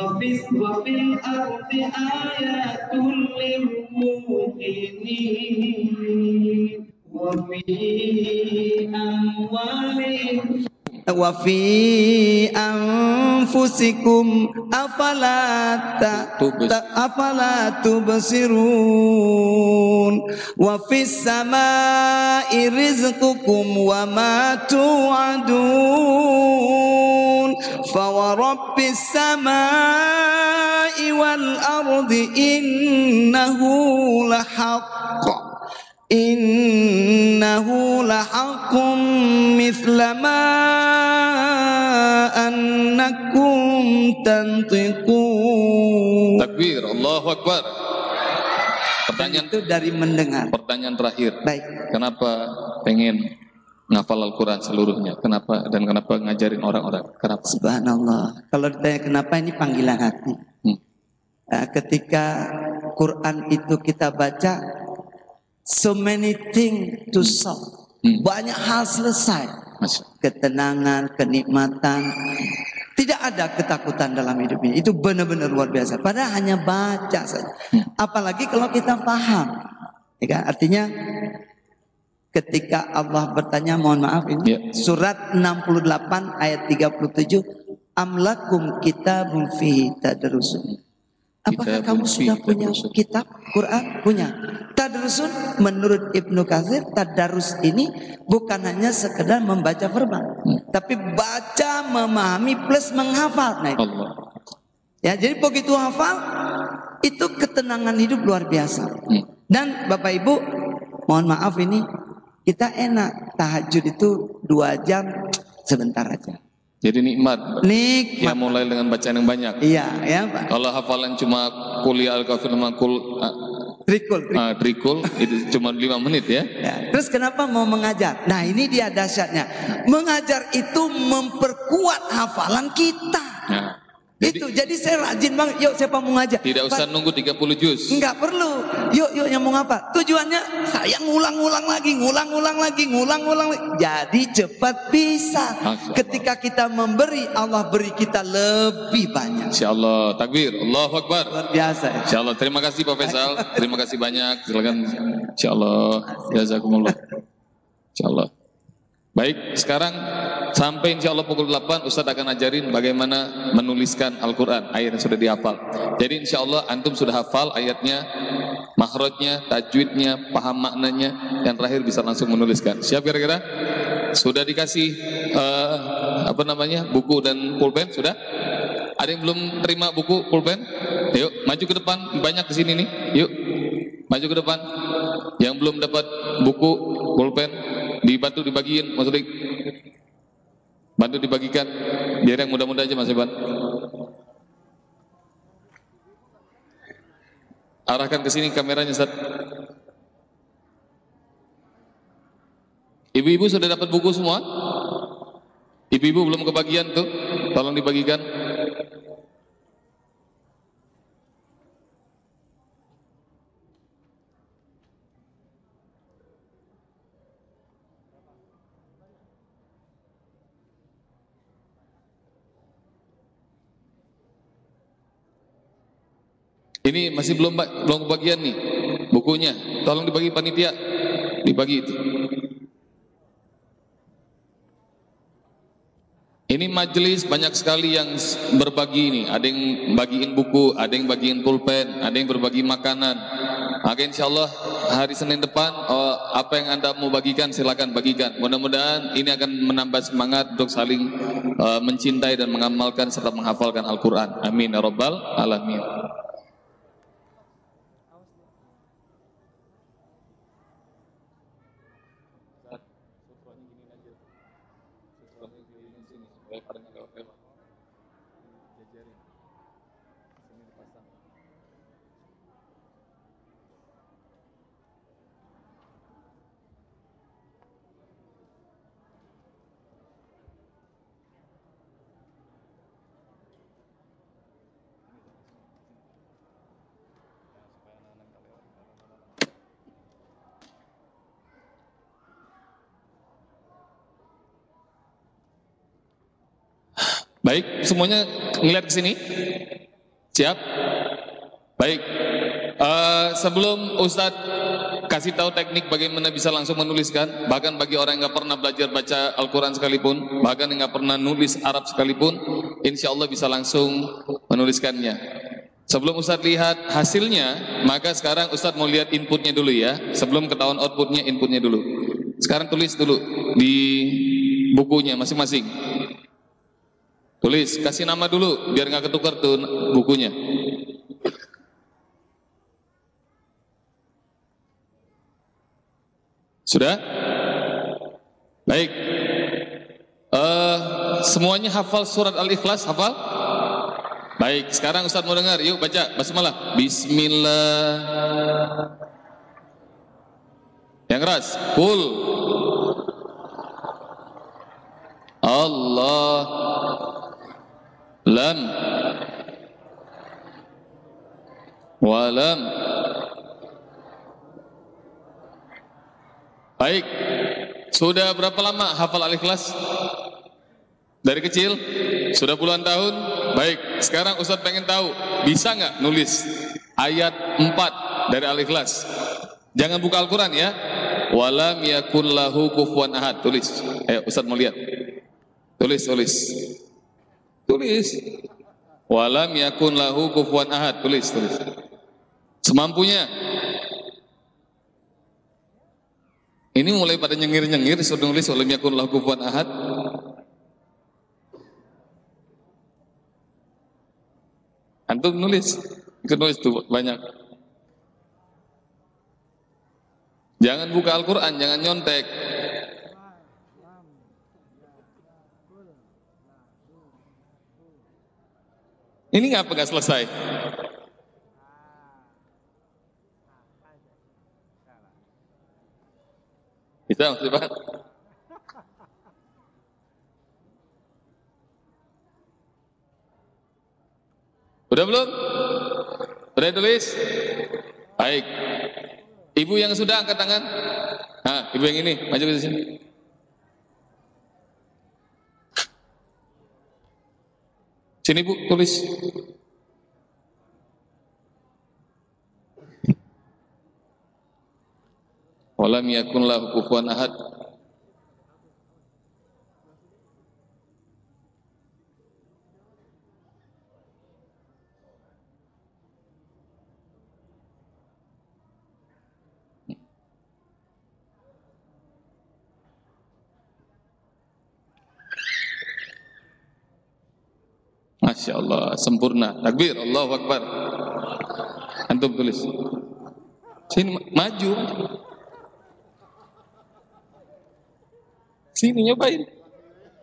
وفي وفي الأرض آيات للموقنين وفي أموالهم وفي أنفسكم أفلا ت- ت- أفلا تبصرون وفي السماء رزقكم وما توعدون فورب السماء والأرض إنه لحق إنه لحق مثل ما أنكم تنطقون Takbir, Allahu Akbar. Pertanyaan itu dari mendengar pertanyaan terakhir. baik Kenapa pengen ngafal Al-Quran seluruhnya? Kenapa dan kenapa ngajarin orang-orang? Kenapa? subhanallah kalau ditanya kenapa ini panggilan hati Hmm. Eh, ketika Quran itu kita baca so many things to solve Hmm. banyak hal selesai Masya. ketenangan, kenikmatan. Tidak ada ketakutan dalam hidup ini. Itu benar-benar luar biasa. Padahal hanya baca saja. Apalagi kalau kita paham. Ya kan? Artinya ketika Allah bertanya, mohon maaf ini Ya. surat 68 ayat 37, amlakum kitabun fihi tadrusun. Apakah Kitabun kamu sudah punya tadrusun. kitab Quran? Punya. Tadrusun menurut Ibnu Katsir tadarus ini bukan hanya sekedar membaca verbal, tapi baca, memahami plus menghafal. Nah, itu. Allah. ya jadi begitu hafal itu ketenangan hidup luar biasa. Hmm. Dan Bapak Ibu, mohon maaf ini kita enak tahajud itu dua jam sebentar aja. Jadi nikmat. Nikmat. Ya mulai dengan bacaan yang banyak. Iya, ya Pak. Kalau hafalan cuma kuliah al-kafir sama kul ah, Trikul, trikul. ah, trikul itu cuma lima menit ya. Ya, terus kenapa mau mengajar? Nah ini dia dahsyatnya. Mengajar itu memperkuat hafalan kita. Ya. Itu jadi saya rajin banget. Yuk siapa mau ngajar? Tidak usah Pak, nunggu 30 juz. Enggak perlu. Yuk yuk yang mau ngapa? Tujuannya saya ngulang-ngulang lagi, ngulang-ngulang lagi, ngulang-ngulang lagi. Jadi cepat bisa. Allah. Ketika kita memberi, Allah beri kita lebih banyak. Insya Allah takbir, Allahu Akbar. Luar biasa. ya. Insya Allah terima kasih Pak Faisal, terima kasih banyak. Silakan Insya Allah jazakumullah. Insya Allah. Baik, sekarang sampai insya Allah pukul 8 Ustadz akan ajarin bagaimana menuliskan Al-Quran Ayat yang sudah dihafal Jadi insya Allah antum sudah hafal ayatnya Makhrajnya, tajwidnya, paham maknanya Yang terakhir bisa langsung menuliskan Siap kira-kira? Sudah dikasih eh, apa namanya buku dan pulpen? Sudah? Ada yang belum terima buku pulpen? Yuk, maju ke depan. Banyak di sini nih. Yuk, maju ke depan. Yang belum dapat buku pulpen, dibantu dibagiin, Mas Udik. Bantu dibagikan. Biar yang muda-muda aja Mas Iban. Arahkan ke sini kameranya, Ustaz. Ibu-ibu sudah dapat buku semua? Ibu-ibu belum kebagian tuh? Tolong dibagikan. Ini masih belum belum kebagian nih bukunya. Tolong dibagi panitia. Dibagi itu. Ini majelis banyak sekali yang berbagi ini. Ada yang bagiin buku, ada yang bagiin pulpen, ada yang berbagi makanan. Maka insya Allah hari Senin depan oh, apa yang anda mau bagikan silakan bagikan. Mudah-mudahan ini akan menambah semangat untuk saling eh, mencintai dan mengamalkan serta menghafalkan Al-Quran. Amin ya rabbal alamin. Baik, semuanya ngeliat ke sini? Siap? Baik. Eh, sebelum Ustadz kasih tahu teknik bagaimana bisa langsung menuliskan, bahkan bagi orang yang nggak pernah belajar baca Al-Quran sekalipun, bahkan yang nggak pernah nulis Arab sekalipun, insya Allah bisa langsung menuliskannya. Sebelum Ustadz lihat hasilnya, maka sekarang Ustadz mau lihat inputnya dulu ya. Sebelum ketahuan outputnya, inputnya dulu. Sekarang tulis dulu di bukunya masing-masing. Tulis, kasih nama dulu biar nggak ketukar tuh bukunya. Sudah? Baik. Eh, semuanya hafal surat Al-Ikhlas, hafal? Baik, sekarang Ustaz mau dengar. Yuk baca basmalah. Bismillah. Yang keras. Kul. Allah lam walam Baik. Sudah berapa lama hafal Al-Ikhlas? Dari kecil? Sudah puluhan tahun? Baik. Sekarang Ustadz pengen tahu, bisa nggak nulis ayat 4 dari Al-Ikhlas? Jangan buka Al-Quran ya. Walam yakun lahu kufuwan ahad. Tulis. Ayo Ustadz mau lihat. Tulis, tulis. Tulis. Walam yakun lahu kufuwan ahad. Tulis, tulis. Semampunya. Ini mulai pada nyengir-nyengir sudah nulis walam yakun lahu kufuwan ahad. Antum nulis, ikut nulis tuh banyak. Jangan buka Al-Quran, jangan nyontek. Ini ngapa nggak selesai? Bisa maksudnya Pak? Udah belum? Udah tulis? Baik. Ibu yang sudah angkat tangan. Nah, ibu yang ini, maju ke sini. Sini Bu, tulis. Walam yakun lahu kufuwan ahad. Masya Allah, sempurna. Takbir, Allah Akbar. Antum tulis. Sini, maju. Sini, nyobain.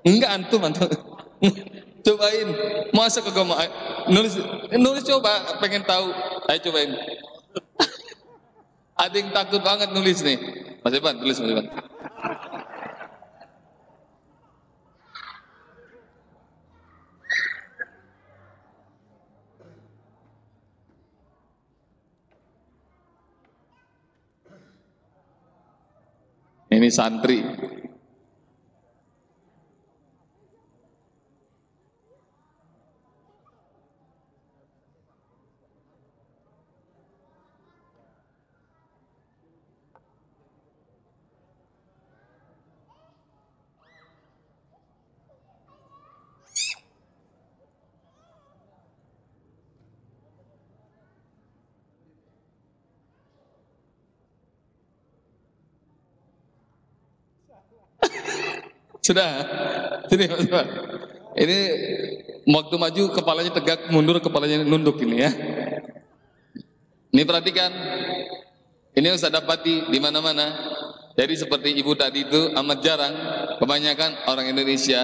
Enggak, antum, antum. cobain. Masa kagak mau nulis, nulis coba, pengen tahu. Ayo cobain. Ada yang takut banget nulis nih. Mas Ivan, tulis Mas Ivan. Ini santri. Sudah. Pak. Ini waktu maju kepalanya tegak, mundur kepalanya nunduk ini ya. Ini perhatikan. Ini yang saya dapati di mana-mana. Jadi seperti ibu tadi itu amat jarang kebanyakan orang Indonesia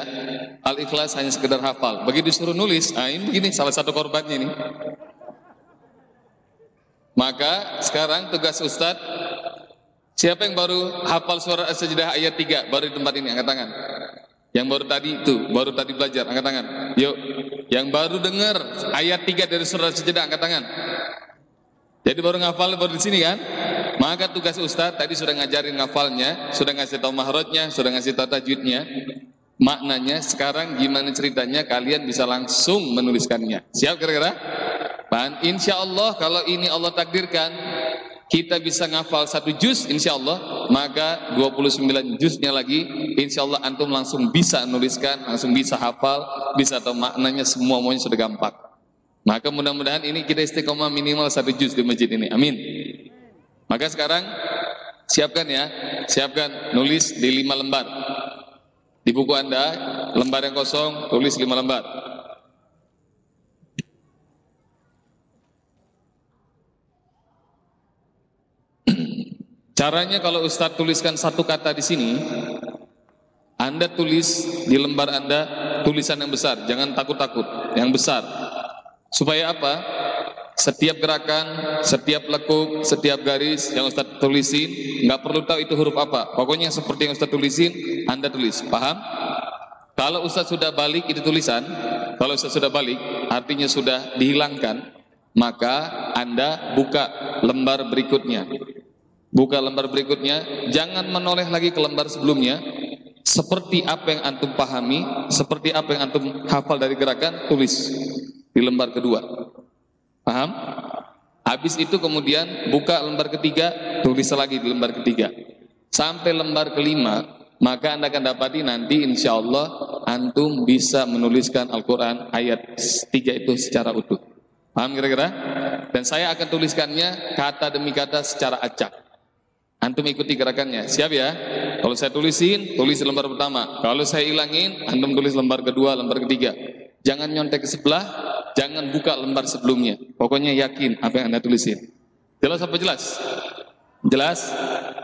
al-ikhlas hanya sekedar hafal. Begitu disuruh nulis, ah ini begini salah satu korbannya ini. Maka sekarang tugas Ustadz Siapa yang baru hafal suara As-Sajdah ayat 3 baru di tempat ini angkat tangan. Yang baru tadi itu, baru tadi belajar angkat tangan. Yuk. Yang baru dengar ayat 3 dari surat As-Sajdah angkat tangan. Jadi baru ngafal baru di sini kan? Maka tugas Ustaz tadi sudah ngajarin ngafalnya, sudah ngasih tahu mahrotnya, sudah ngasih tahu tajwidnya. Maknanya sekarang gimana ceritanya kalian bisa langsung menuliskannya. Siap kira-kira? Insya Allah kalau ini Allah takdirkan kita bisa ngafal satu juz insya Allah maka 29 juznya lagi insya Allah antum langsung bisa nuliskan langsung bisa hafal bisa tahu maknanya semua semuanya sudah gampang. Maka mudah-mudahan ini kita istiqomah minimal satu juz di masjid ini. Amin. Maka sekarang siapkan ya. Siapkan nulis di lima lembar. Di buku anda lembar yang kosong tulis lima lembar Caranya kalau Ustadz tuliskan satu kata di sini, Anda tulis di lembar Anda tulisan yang besar, jangan takut-takut, yang besar. Supaya apa? Setiap gerakan, setiap lekuk, setiap garis yang Ustadz tulisin, nggak perlu tahu itu huruf apa. Pokoknya seperti yang Ustadz tulisin, Anda tulis. Paham? Kalau Ustadz sudah balik itu tulisan, kalau Ustadz sudah balik, artinya sudah dihilangkan, maka Anda buka lembar berikutnya. Buka lembar berikutnya, jangan menoleh lagi ke lembar sebelumnya. Seperti apa yang antum pahami, seperti apa yang antum hafal dari gerakan, tulis di lembar kedua. Paham? Habis itu kemudian buka lembar ketiga, tulis lagi di lembar ketiga. Sampai lembar kelima, maka Anda akan dapati nanti insya Allah antum bisa menuliskan Al-Quran ayat tiga itu secara utuh. Paham kira-kira? Dan saya akan tuliskannya kata demi kata secara acak. Antum ikuti gerakannya. Siap ya? Kalau saya tulisin, tulis lembar pertama. Kalau saya ilangin, antum tulis lembar kedua, lembar ketiga. Jangan nyontek ke sebelah, jangan buka lembar sebelumnya. Pokoknya yakin apa yang Anda tulisin. Jelas apa jelas? Jelas?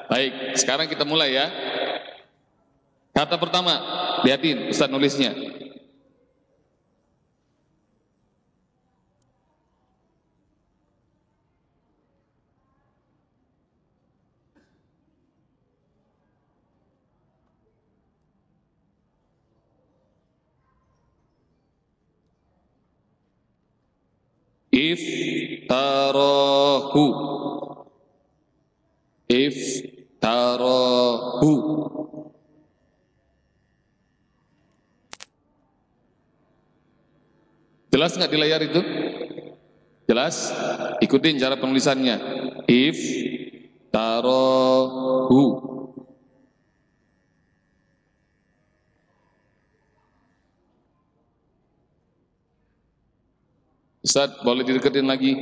Baik, sekarang kita mulai ya. Kata pertama, lihatin Ustaz nulisnya. Iftarahu Iftarahu Jelas nggak di layar itu? Jelas? Ikutin cara penulisannya. If tarohu. Ustaz, boleh dideketin lagi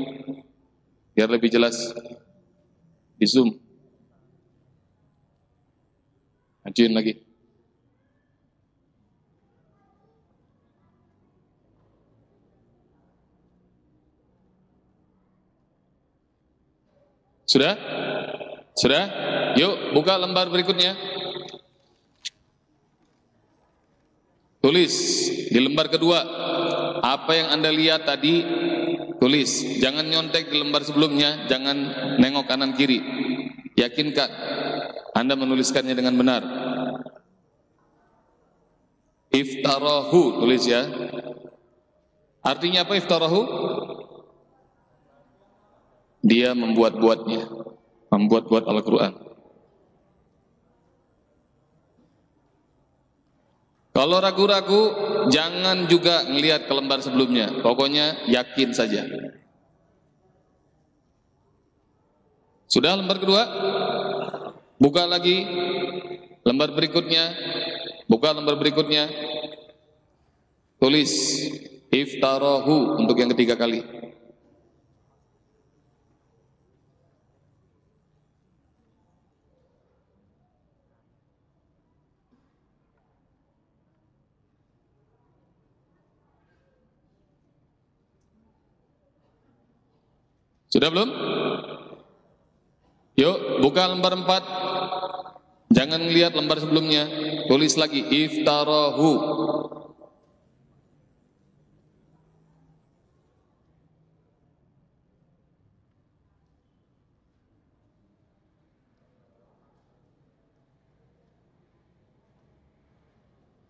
biar lebih jelas di zoom. Majuin lagi. Sudah? Sudah? Yuk, buka lembar berikutnya. Tulis di lembar kedua. Apa yang Anda lihat tadi, tulis. Jangan nyontek di lembar sebelumnya, jangan nengok kanan kiri. Yakinkah Anda menuliskannya dengan benar? Iftarahu, tulis ya. Artinya apa iftarahu? dia membuat-buatnya, membuat-buat Al-Quran. Kalau ragu-ragu, jangan juga melihat ke lembar sebelumnya. Pokoknya yakin saja. Sudah lembar kedua? Buka lagi lembar berikutnya. Buka lembar berikutnya. Tulis iftarahu untuk yang ketiga kali. Sudah belum? Yuk, buka lembar 4. Jangan lihat lembar sebelumnya. Tulis lagi iftarahu.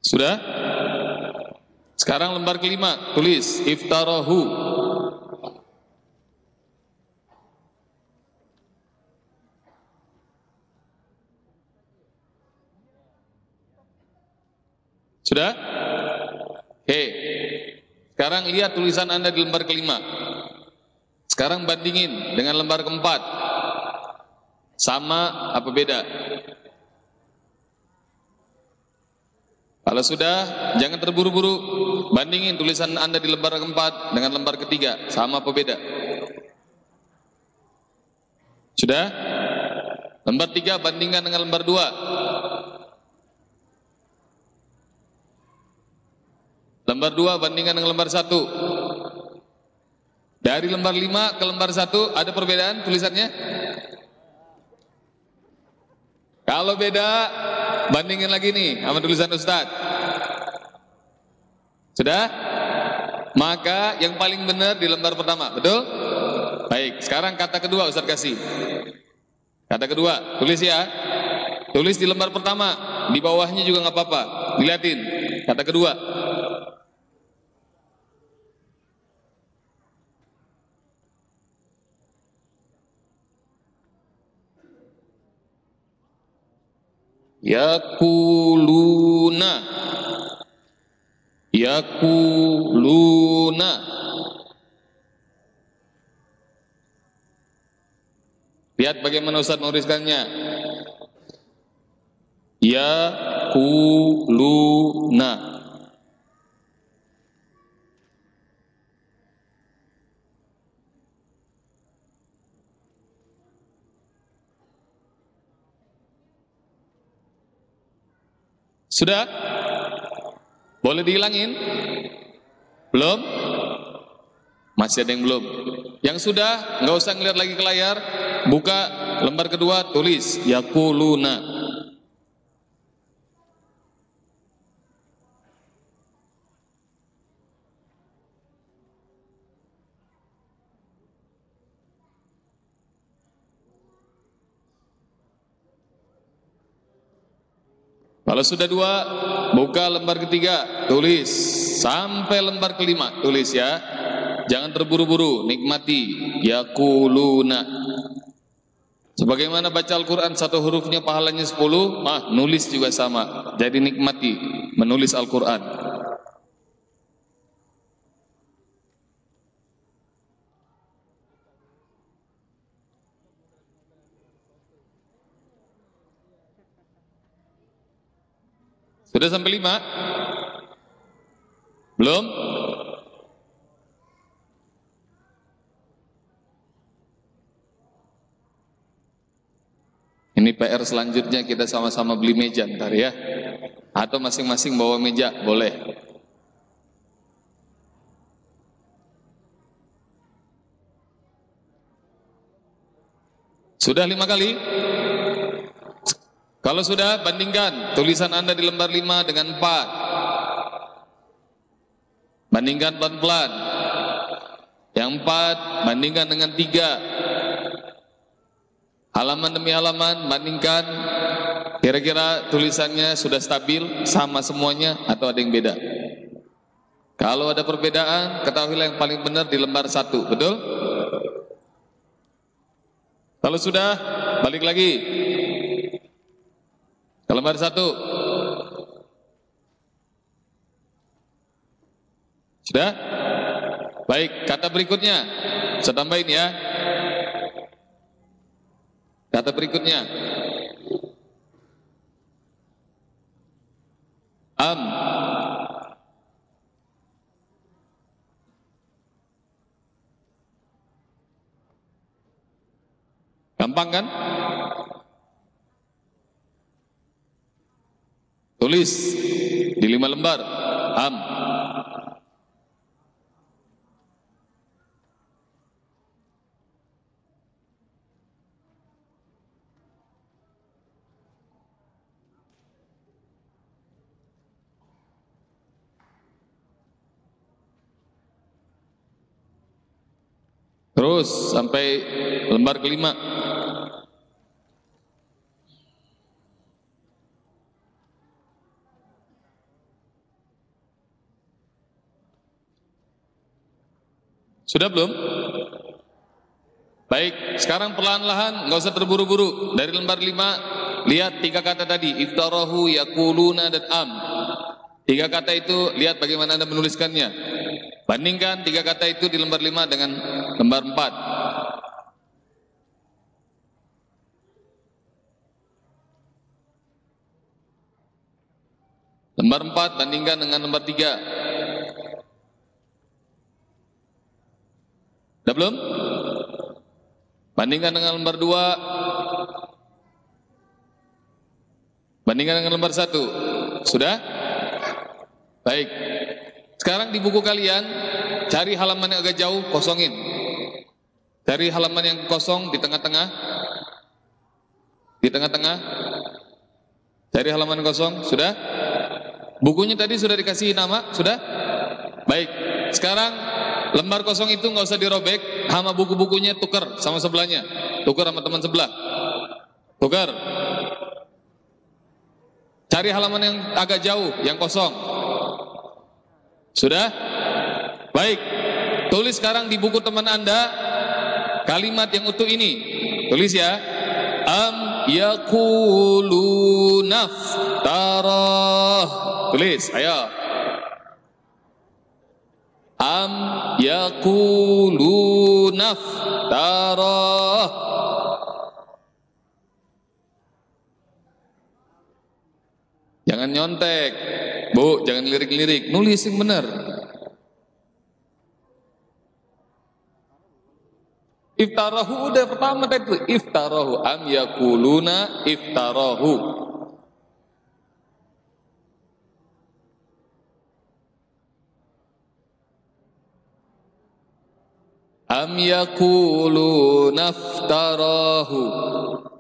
Sudah? Sekarang lembar kelima, tulis iftarahu. Sudah? Oke. Sekarang lihat tulisan Anda di lembar kelima. Sekarang bandingin dengan lembar keempat. Sama apa beda? Kalau sudah, jangan terburu-buru. Bandingin tulisan Anda di lembar keempat dengan lembar ketiga. Sama apa beda? Sudah? Lembar tiga bandingkan dengan lembar dua. Lembar dua bandingkan dengan lembar satu. Dari lembar lima ke lembar satu ada perbedaan tulisannya? Kalau beda, bandingin lagi nih sama tulisan Ustadz. Sudah? Maka yang paling benar di lembar pertama, betul? Baik, sekarang kata kedua Ustadz kasih. Kata kedua, tulis ya. Tulis di lembar pertama, di bawahnya juga nggak apa-apa. Dilihatin. Kata kedua, Yakuluna. Yakuluna. Lihat bagaimana Ustaz menuliskannya. Yakuluna Sudah? Boleh dihilangin? Belum? Masih ada yang belum. Yang sudah, nggak usah ngeliat lagi ke layar, buka lembar kedua tulis yakuluna. Kalau sudah dua, buka lembar ketiga, tulis sampai lembar kelima, tulis ya. Jangan terburu-buru, nikmati. Yakuluna. Sebagaimana baca Al-Quran satu hurufnya pahalanya sepuluh, mah nulis juga sama. Jadi nikmati menulis Al-Quran. Sudah sampai lima? Belum? Ini PR selanjutnya kita sama-sama beli meja ntar ya. Atau masing-masing bawa meja, boleh. Sudah lima kali? Kalau sudah, bandingkan tulisan Anda di lembar 5 dengan 4. Bandingkan pelan-pelan. Yang 4, bandingkan dengan 3. Halaman demi halaman, bandingkan kira-kira tulisannya sudah stabil, sama semuanya, atau ada yang beda. Kalau ada perbedaan, ketahuilah yang paling benar di lembar 1, betul? Kalau sudah, balik lagi. Lembar satu. Sudah? Baik, kata berikutnya. Saya tambahin ya. Kata berikutnya. Am. Gampang kan? Tulis di lima lembar. Am. Terus sampai lembar kelima. Sudah belum? Baik, sekarang perlahan-lahan, nggak usah terburu-buru. Dari lembar lima, lihat tiga kata tadi, iftarahu, yakuluna, dan am. Tiga kata itu, lihat bagaimana Anda menuliskannya. Bandingkan tiga kata itu di lembar lima dengan lembar empat. Lembar empat bandingkan dengan lembar tiga. Sudah belum? Bandingkan dengan lembar dua. Bandingkan dengan lembar satu. Sudah? Baik. Sekarang di buku kalian, cari halaman yang agak jauh, kosongin. Cari halaman yang kosong di tengah-tengah. Di tengah-tengah. Cari halaman kosong, sudah? Bukunya tadi sudah dikasih nama, sudah? Baik. Sekarang Lembar kosong itu nggak usah dirobek, sama buku-bukunya tukar sama sebelahnya. Tukar sama teman sebelah. Tukar. Cari halaman yang agak jauh, yang kosong. Sudah? Baik. Tulis sekarang di buku teman Anda kalimat yang utuh ini. Tulis ya. Am yakulunaf tarah. Tulis, ayo am yaquluna tarah Jangan nyontek. Bu, jangan lirik-lirik. Nulis yang benar. Iftarahu udah pertama tadi iftarahu am yakuluna iftarahu. Am yakulu naftarahu.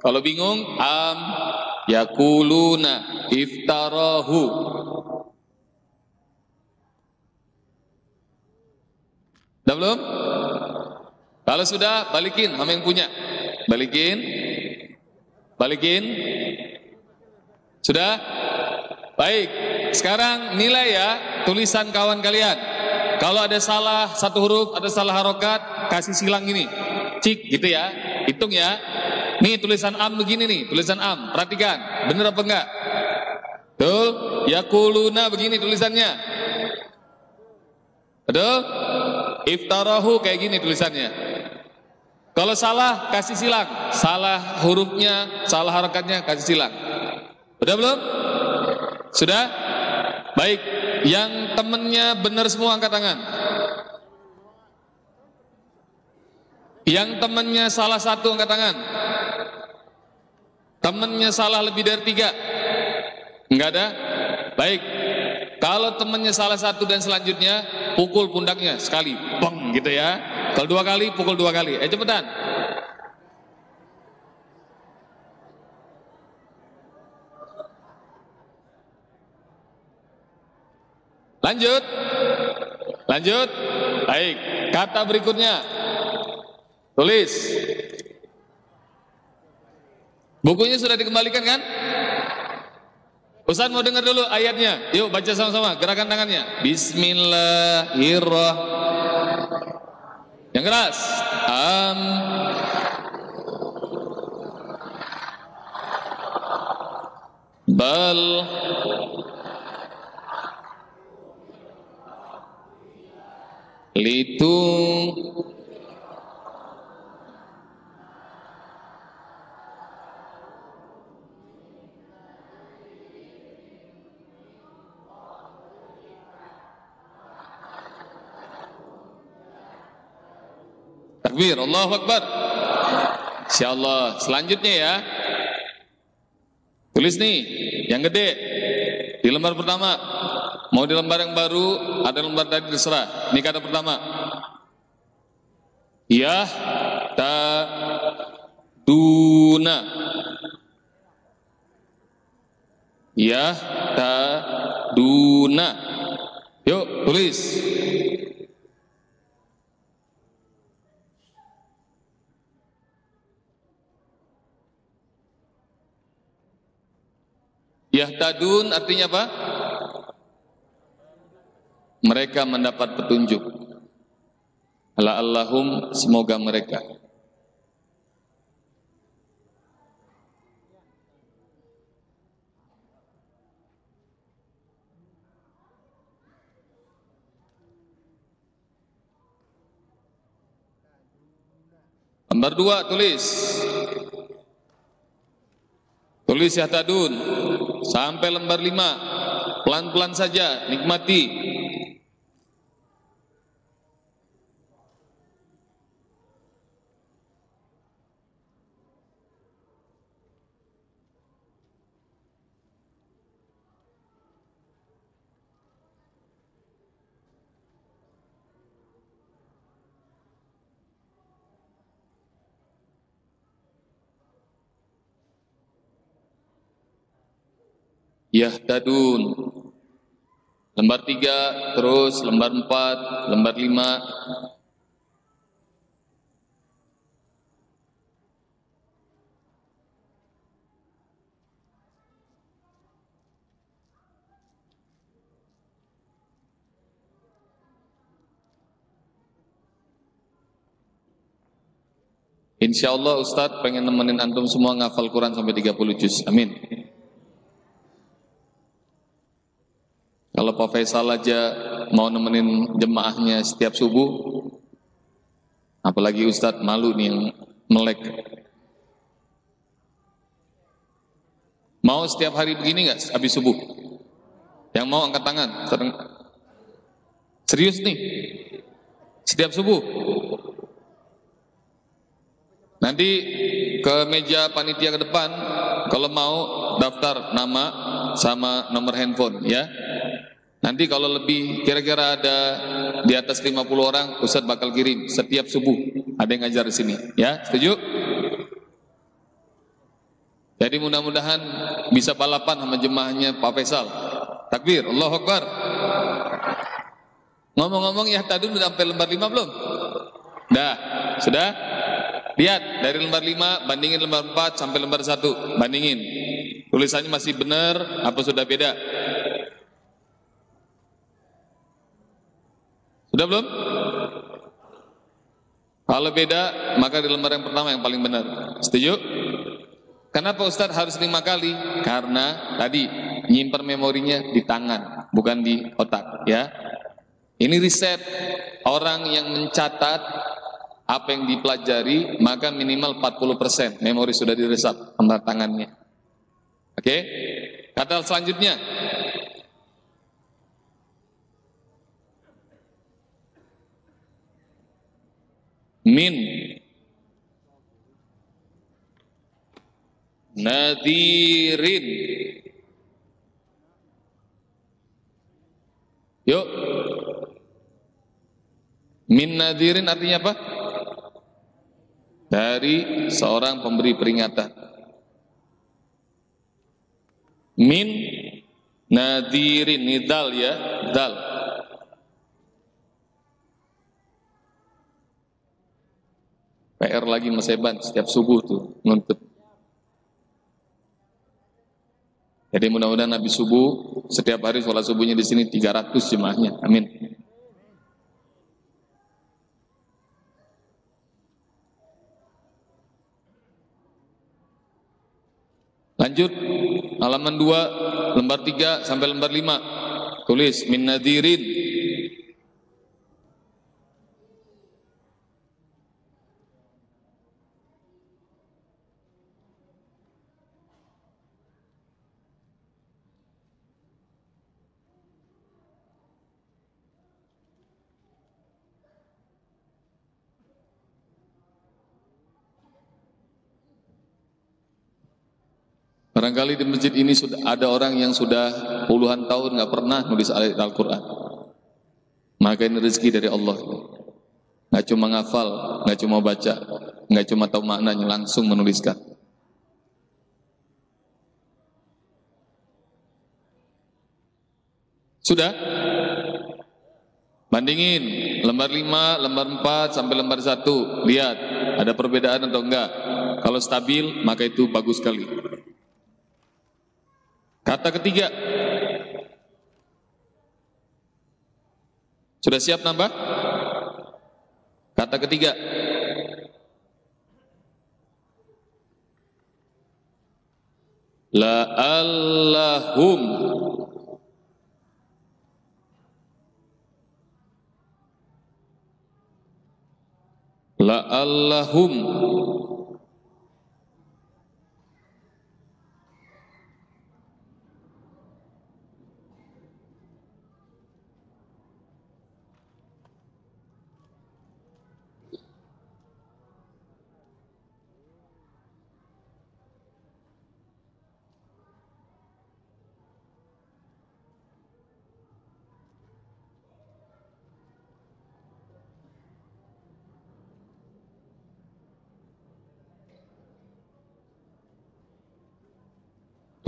Kalau bingung, am yakuluna iftarahu. Sudah belum? Kalau sudah, balikin sama yang punya. Balikin. Balikin. Sudah? Baik. Sekarang nilai ya tulisan kawan kalian. Kalau ada salah satu huruf, ada salah harokat, kasih silang ini. Cik gitu ya. Hitung ya. Nih tulisan am begini nih, tulisan am. Perhatikan, bener apa enggak? Tuh, yakuluna begini tulisannya. Betul? Iftarahu kayak gini tulisannya. Kalau salah kasih silang, salah hurufnya, salah harakatnya kasih silang. Udah belum? Sudah? Baik, yang temennya benar semua angkat tangan. Yang temennya salah satu angkat tangan. Temennya salah lebih dari tiga. Enggak ada? Baik, kalau temannya salah satu dan selanjutnya, pukul pundaknya sekali, bang gitu ya. Kalau dua kali, pukul dua kali. Eh cepetan. Lanjut. Lanjut. Baik. Kata berikutnya. Tulis. Bukunya sudah dikembalikan kan? Ustaz mau dengar dulu ayatnya. Yuk baca sama-sama, gerakan tangannya. Bismillahirrahmanirrahim. Yang keras. Am bal litung Takbir, Allahu Akbar. Insyaallah. Selanjutnya ya. Tulis nih, yang gede. Di lembar pertama. Mau di lembar yang baru, ada lembar tadi terserah. Ini kata pertama. Ya, ta, duna. Ya, ta, duna. Yuk, tulis. Yahtadun artinya apa? Mereka mendapat petunjuk. La Allahum semoga mereka. Lembar dua tulis. Tulis yahtadun sampai lembar lima. Pelan-pelan saja, nikmati. Yahtadun Lembar tiga, terus lembar empat, lembar lima. Insya Allah Ustadz pengen nemenin antum semua ngafal Quran sampai 30 juz. Amin. Kalau Pak Faisal aja mau nemenin jemaahnya setiap subuh, apalagi Ustadz malu nih yang melek. Mau setiap hari begini nggak habis subuh? Yang mau angkat tangan. Serius nih? Setiap subuh? Nanti ke meja panitia ke depan, kalau mau daftar nama sama nomor handphone ya. Nanti kalau lebih kira-kira ada di atas 50 orang, Ustaz bakal kirim setiap subuh. Ada yang ngajar di sini, ya? Setuju? Jadi mudah-mudahan bisa balapan sama jemaahnya Pak Faisal. Takbir, Allah Akbar. Ngomong-ngomong ya tadi udah sampai lembar 5 belum? Dah, sudah? Lihat dari lembar 5 bandingin lembar 4 sampai lembar 1, bandingin. Tulisannya masih benar apa sudah beda? Sudah belum? Kalau beda, maka di lembar yang pertama yang paling benar. Setuju? Kenapa Ustadz harus lima kali? Karena tadi nyimper memorinya di tangan, bukan di otak. Ya, ini riset orang yang mencatat apa yang dipelajari, maka minimal 40% memori sudah diresap tanda tangannya. Oke, kata selanjutnya. Min. Nadirin. Yuk. Min nadirin artinya apa? Dari seorang pemberi peringatan. Min nadirin Nidal ya Dal PR lagi Mas Eban setiap subuh tuh nuntut Jadi mudah-mudahan Nabi subuh setiap hari sholat subuhnya di sini 300 jemaahnya. Amin. Lanjut halaman 2 lembar 3 sampai lembar 5. Tulis min nadirin Barangkali di masjid ini sudah ada orang yang sudah puluhan tahun nggak pernah nulis Al-Quran. Maka ini rezeki dari Allah. Nggak cuma ngafal, nggak cuma baca, nggak cuma tahu maknanya, langsung menuliskan. Sudah? Bandingin lembar 5, lembar 4 sampai lembar 1. Lihat ada perbedaan atau enggak. Kalau stabil maka itu bagus sekali. Kata ketiga. Sudah siap nambah? Kata ketiga. La Allahum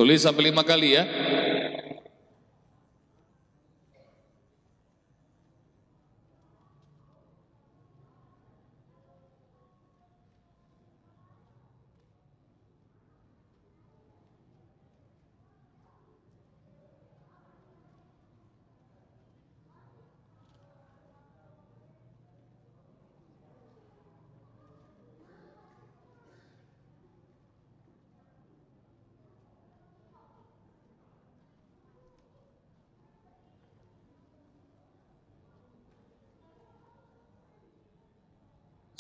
Tulis sampai lima kali ya.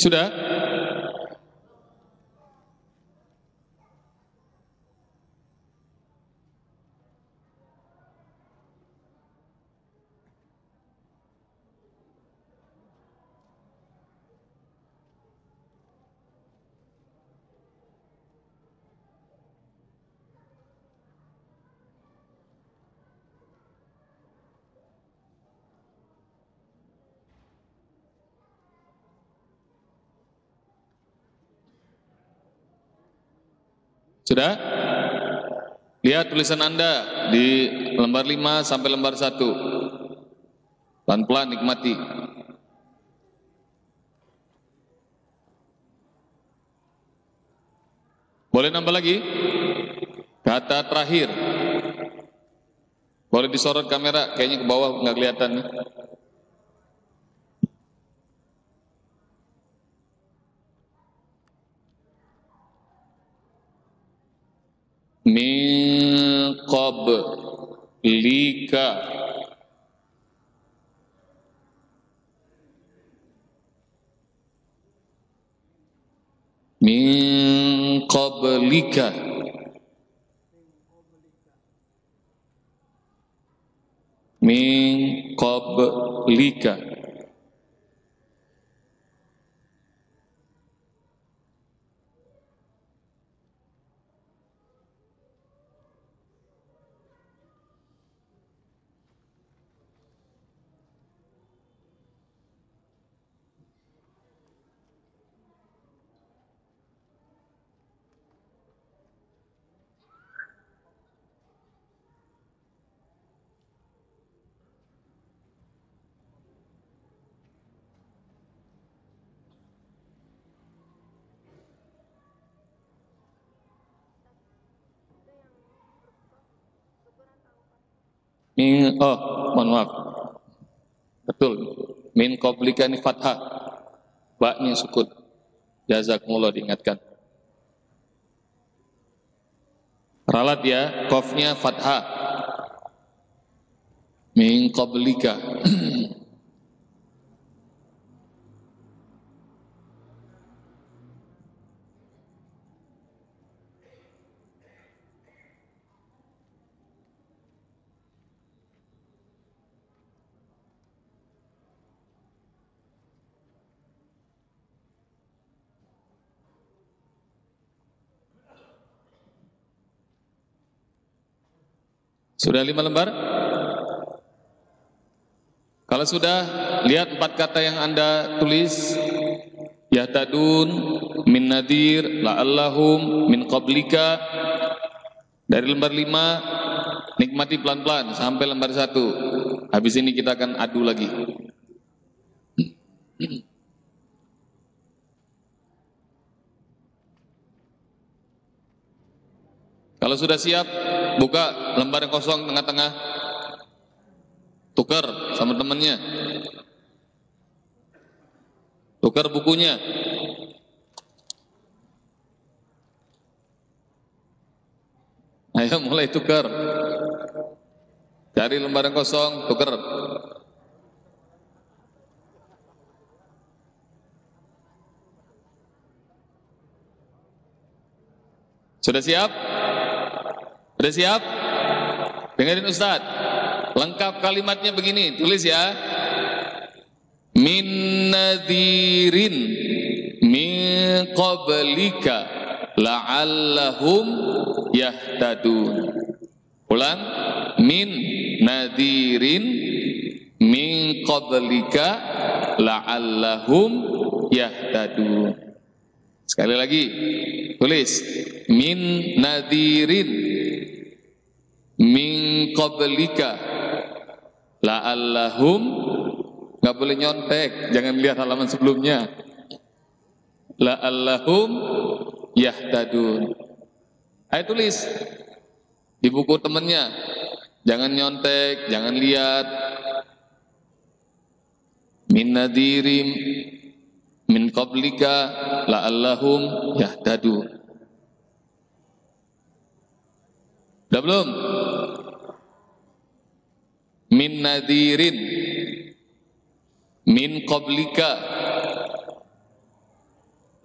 Sudah? Sudah? Lihat tulisan Anda di lembar 5 sampai lembar 1. Pelan-pelan nikmati. Boleh nambah lagi? Kata terakhir. Boleh disorot kamera, kayaknya ke bawah nggak kelihatan. Min qablika. Min qablika. Min Min oh, mohon maaf. Betul. Min qablika ni fathah. Baknya sukun. Jazakumullah diingatkan. Ralat ya, kofnya fathah. Min qablika. Sudah lima lembar? Kalau sudah, lihat empat kata yang Anda tulis. Yahtadun, min nadir, la'allahum, min qablika. Dari lembar lima, nikmati pelan-pelan sampai lembar satu. Habis ini kita akan adu lagi. Kalau sudah siap, buka lembar yang kosong tengah-tengah. Tukar sama temannya. Tukar bukunya. Ayo mulai tukar. Cari lembar yang kosong, tukar. Sudah siap? Sudah siap? Dengarin Ustaz. Lengkap kalimatnya begini, tulis ya. Min nadirin min qablika la'allahum yahtadun. Ulang. Min nadirin min qablika la'allahum yahtadun. Sekali lagi, tulis min nadirin min qablika la'allahum. Nggak boleh nyontek jangan lihat halaman sebelumnya. La'allahum yahtadun. Ayo tulis di buku temennya. Jangan nyontek jangan lihat. Min nadirim min qablika la'allahum yahtadun. Udah belum? Min nadirin min qablika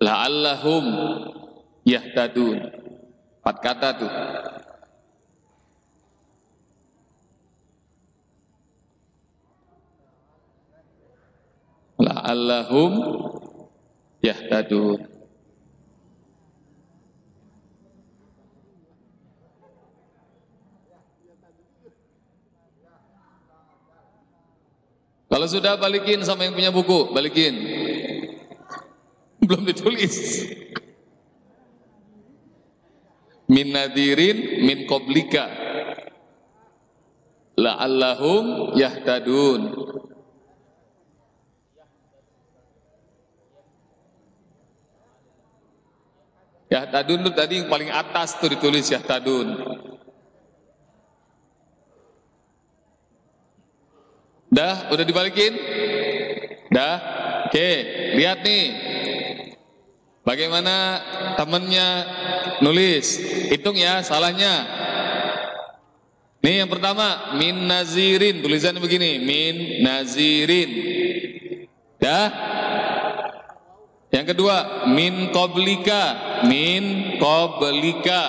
la'allahum yahtadun. Empat kata tuh. La'allahum yahtadun. Kalau sudah balikin sama yang punya buku, balikin. Belum ditulis. min nadirin min qablika la'allahum yahtadun Yahtadun itu tadi yang paling atas tuh ditulis Yahtadun. Dah, udah dibalikin? Dah? Oke, lihat nih. Bagaimana temennya nulis? Hitung ya salahnya. Nih yang pertama, min nazirin. Tulisannya begini, min nazirin. Dah? Yang kedua, min qablika, min qablika.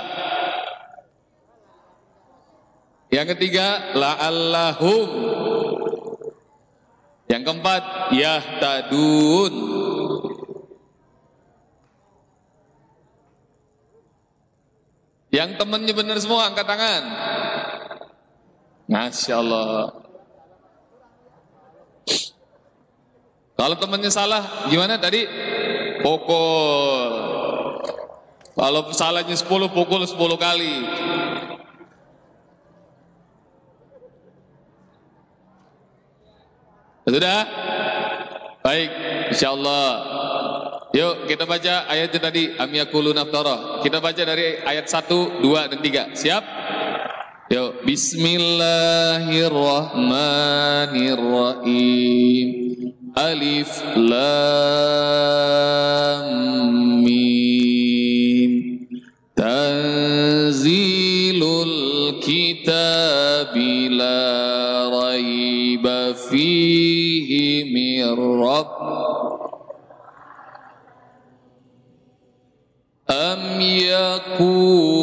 Yang ketiga, la'allahum. Yang keempat, yahtadun. Yang temannya benar semua angkat tangan. Masya Allah. Kalau temannya salah, gimana tadi? Pukul. Kalau salahnya 10, pukul 10 kali. Sudah? Baik, insya Allah. Yuk kita baca ayat itu tadi Am yakuluna Kita baca dari ayat 1, 2 dan 3. Siap? Yuk Bismillahirrahmanirrahim. Alif Lam Mim. Tanzilul kitabi الرب. أم يقول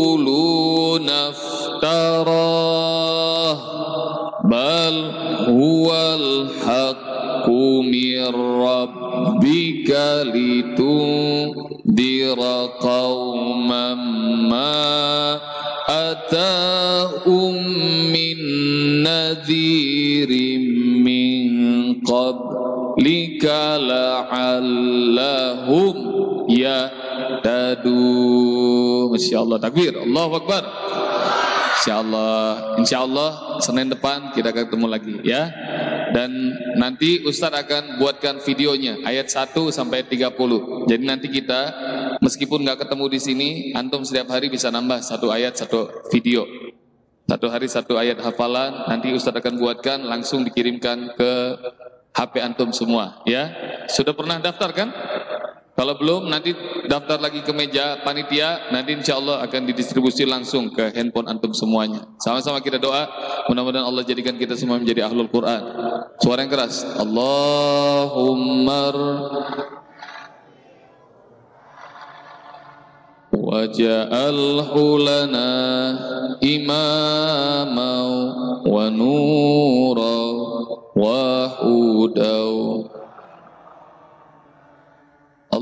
insyaallah. Takbir. Allahu akbar. Insya Allah Senin depan kita akan ketemu lagi ya. Dan nanti Ustadz akan buatkan videonya ayat 1 sampai 30 jadi nanti kita meskipun nggak ketemu di sini antum setiap hari bisa nambah satu ayat satu video. Satu hari satu ayat hafalan nanti Ustadz akan buatkan langsung dikirimkan ke HP antum semua ya. Sudah pernah daftar kan? Kalau belum nanti daftar lagi ke meja panitia, nanti insya Allah akan didistribusi langsung ke handphone antum semuanya. Sama-sama kita doa, mudah-mudahan Allah jadikan kita semua menjadi ahlul Quran. Suara yang keras. Allahumma waj'alhu lana imama wa nura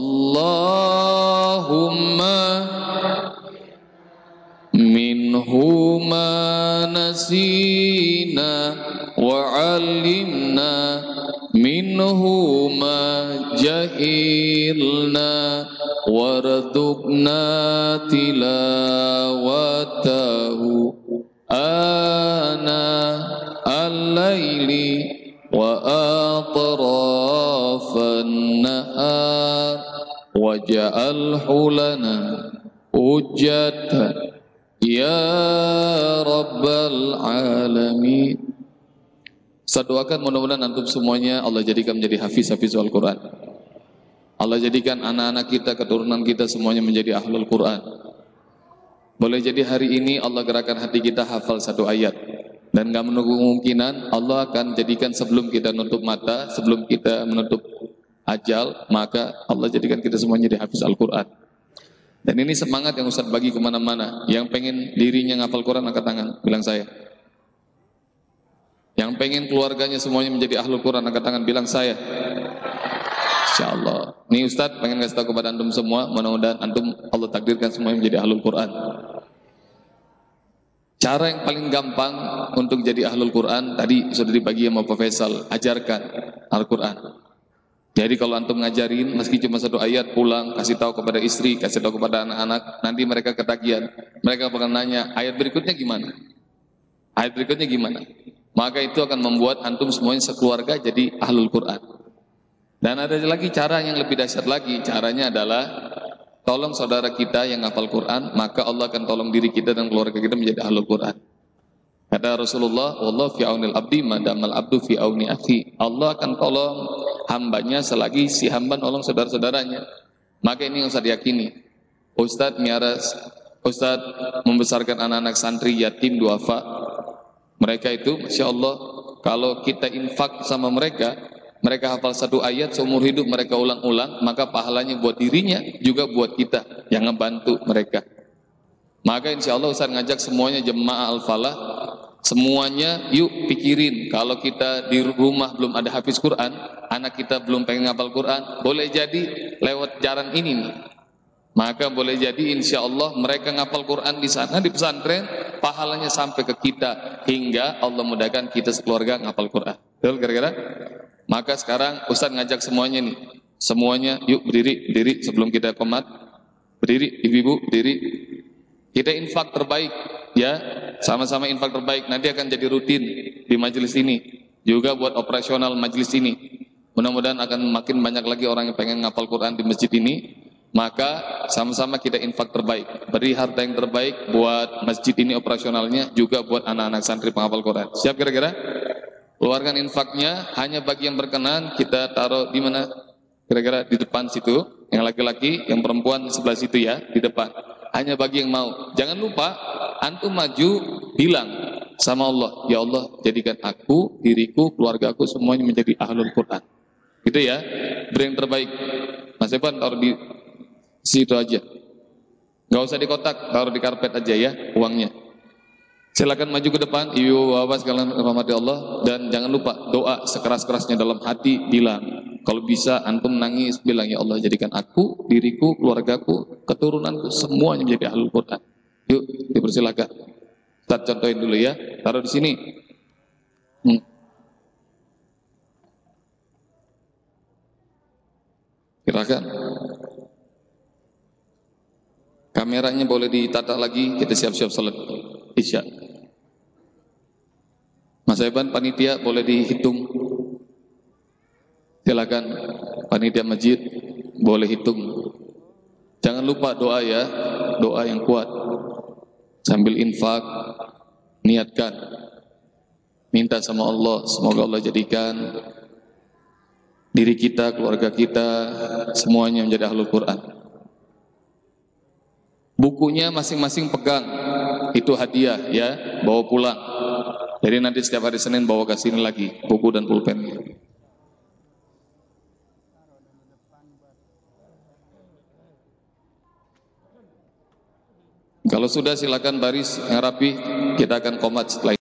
Allahumma minhumma nasina wa 'allimna minhu ma jahilna warzuqna tilawatahu ana al-laili wa واجعله لنا حجة يا رب العالمين Saya doakan mudah-mudahan antum semuanya Allah jadikan menjadi hafiz-hafiz Al-Quran. Allah jadikan anak-anak kita, keturunan kita semuanya menjadi ahlul Quran. Boleh jadi hari ini Allah gerakan hati kita hafal satu ayat. Dan gak menunggu kemungkinan Allah akan jadikan sebelum kita menutup mata, sebelum kita menutup ajal, maka Allah jadikan kita semuanya di hafiz Al-Quran. Dan ini semangat yang Ustaz bagi ke mana-mana. Yang pengen dirinya ngapal Quran, angkat tangan, bilang saya. Yang pengen keluarganya semuanya menjadi ahlul Quran, angkat tangan, bilang saya. Insya Allah. Ini Ustaz pengen ngasih tahu kepada antum semua, mudah-mudahan antum Allah takdirkan semuanya menjadi ahlul Quran. Cara yang paling gampang untuk jadi ahlul Quran tadi sudah dibagi sama Pak Faisal, ajarkan Al-Quran. Jadi kalau antum ngajarin meski cuma satu ayat pulang kasih tahu kepada istri, kasih tahu kepada anak-anak, nanti mereka ketagihan. Mereka akan nanya, ayat berikutnya gimana? Ayat berikutnya gimana? Maka itu akan membuat antum semuanya sekeluarga jadi ahlul Quran. Dan ada lagi cara yang lebih dahsyat lagi. Caranya adalah tolong saudara kita yang hafal Quran, maka Allah akan tolong diri kita dan keluarga kita menjadi ahlul Quran. Kata Rasulullah, Allah fi aunil abdi madamal abdu fi auni akhi. Allah akan tolong hambanya selagi si hamba nolong saudara-saudaranya. Maka ini yang usah diyakini. Ustadz miara Ustadz membesarkan anak-anak santri yatim duafa. Mereka itu, Masya Allah, kalau kita infak sama mereka, mereka hafal satu ayat seumur hidup mereka ulang-ulang, maka pahalanya buat dirinya juga buat kita yang ngebantu mereka. Maka insya Allah Ustaz ngajak semuanya jemaah al-falah Semuanya yuk pikirin kalau kita di rumah belum ada hafiz Quran, anak kita belum pengen ngapal Quran, boleh jadi lewat jalan ini nih. Maka boleh jadi insya Allah mereka ngapal Quran di sana di pesantren, pahalanya sampai ke kita hingga Allah mudahkan kita sekeluarga ngapal Quran. Betul kira-kira? Maka sekarang Ustaz ngajak semuanya nih, semuanya yuk berdiri, berdiri sebelum kita komat, berdiri, ibu-ibu berdiri. Kita infak terbaik ya. Sama-sama infak terbaik. Nanti akan jadi rutin di majelis ini. Juga buat operasional majelis ini. Mudah-mudahan akan makin banyak lagi orang yang pengen ngapal Quran di masjid ini. Maka sama-sama kita infak terbaik. Beri harta yang terbaik buat masjid ini operasionalnya juga buat anak-anak santri penghafal Quran. Siap kira-kira? Keluarkan infaknya. Hanya bagi yang berkenan kita taruh di mana? Kira-kira di depan situ. Yang laki-laki yang perempuan sebelah situ ya di depan hanya bagi yang mau jangan lupa antum maju bilang sama Allah, ya Allah jadikan aku, diriku, keluargaku semuanya menjadi ahlul Quran. Gitu ya, beri terbaik. Mas Evan taruh di situ aja. Gak usah di kotak, taruh di karpet aja ya uangnya. Silakan maju ke depan, ibu bapak sekalian rahmati Allah dan jangan lupa doa sekeras-kerasnya dalam hati bilang kalau bisa antum nangis bilang ya Allah jadikan aku, diriku, keluargaku, keturunanku semuanya menjadi ahlul Quran. Yuk, dipersilakan. Ustaz contohin dulu ya. Taruh di sini. Hmm. Silakan. Kameranya boleh ditata lagi, kita siap-siap salat Isya. Mas Eban panitia boleh dihitung. Silakan panitia masjid boleh hitung. Jangan lupa doa ya, doa yang kuat sambil infak niatkan minta sama Allah semoga Allah jadikan diri kita, keluarga kita semuanya menjadi ahlul Quran. Bukunya masing-masing pegang. Itu hadiah ya, bawa pulang. Jadi nanti setiap hari Senin bawa ke sini lagi buku dan pulpen. Kalau sudah silakan baris yang rapi, kita akan komat setelah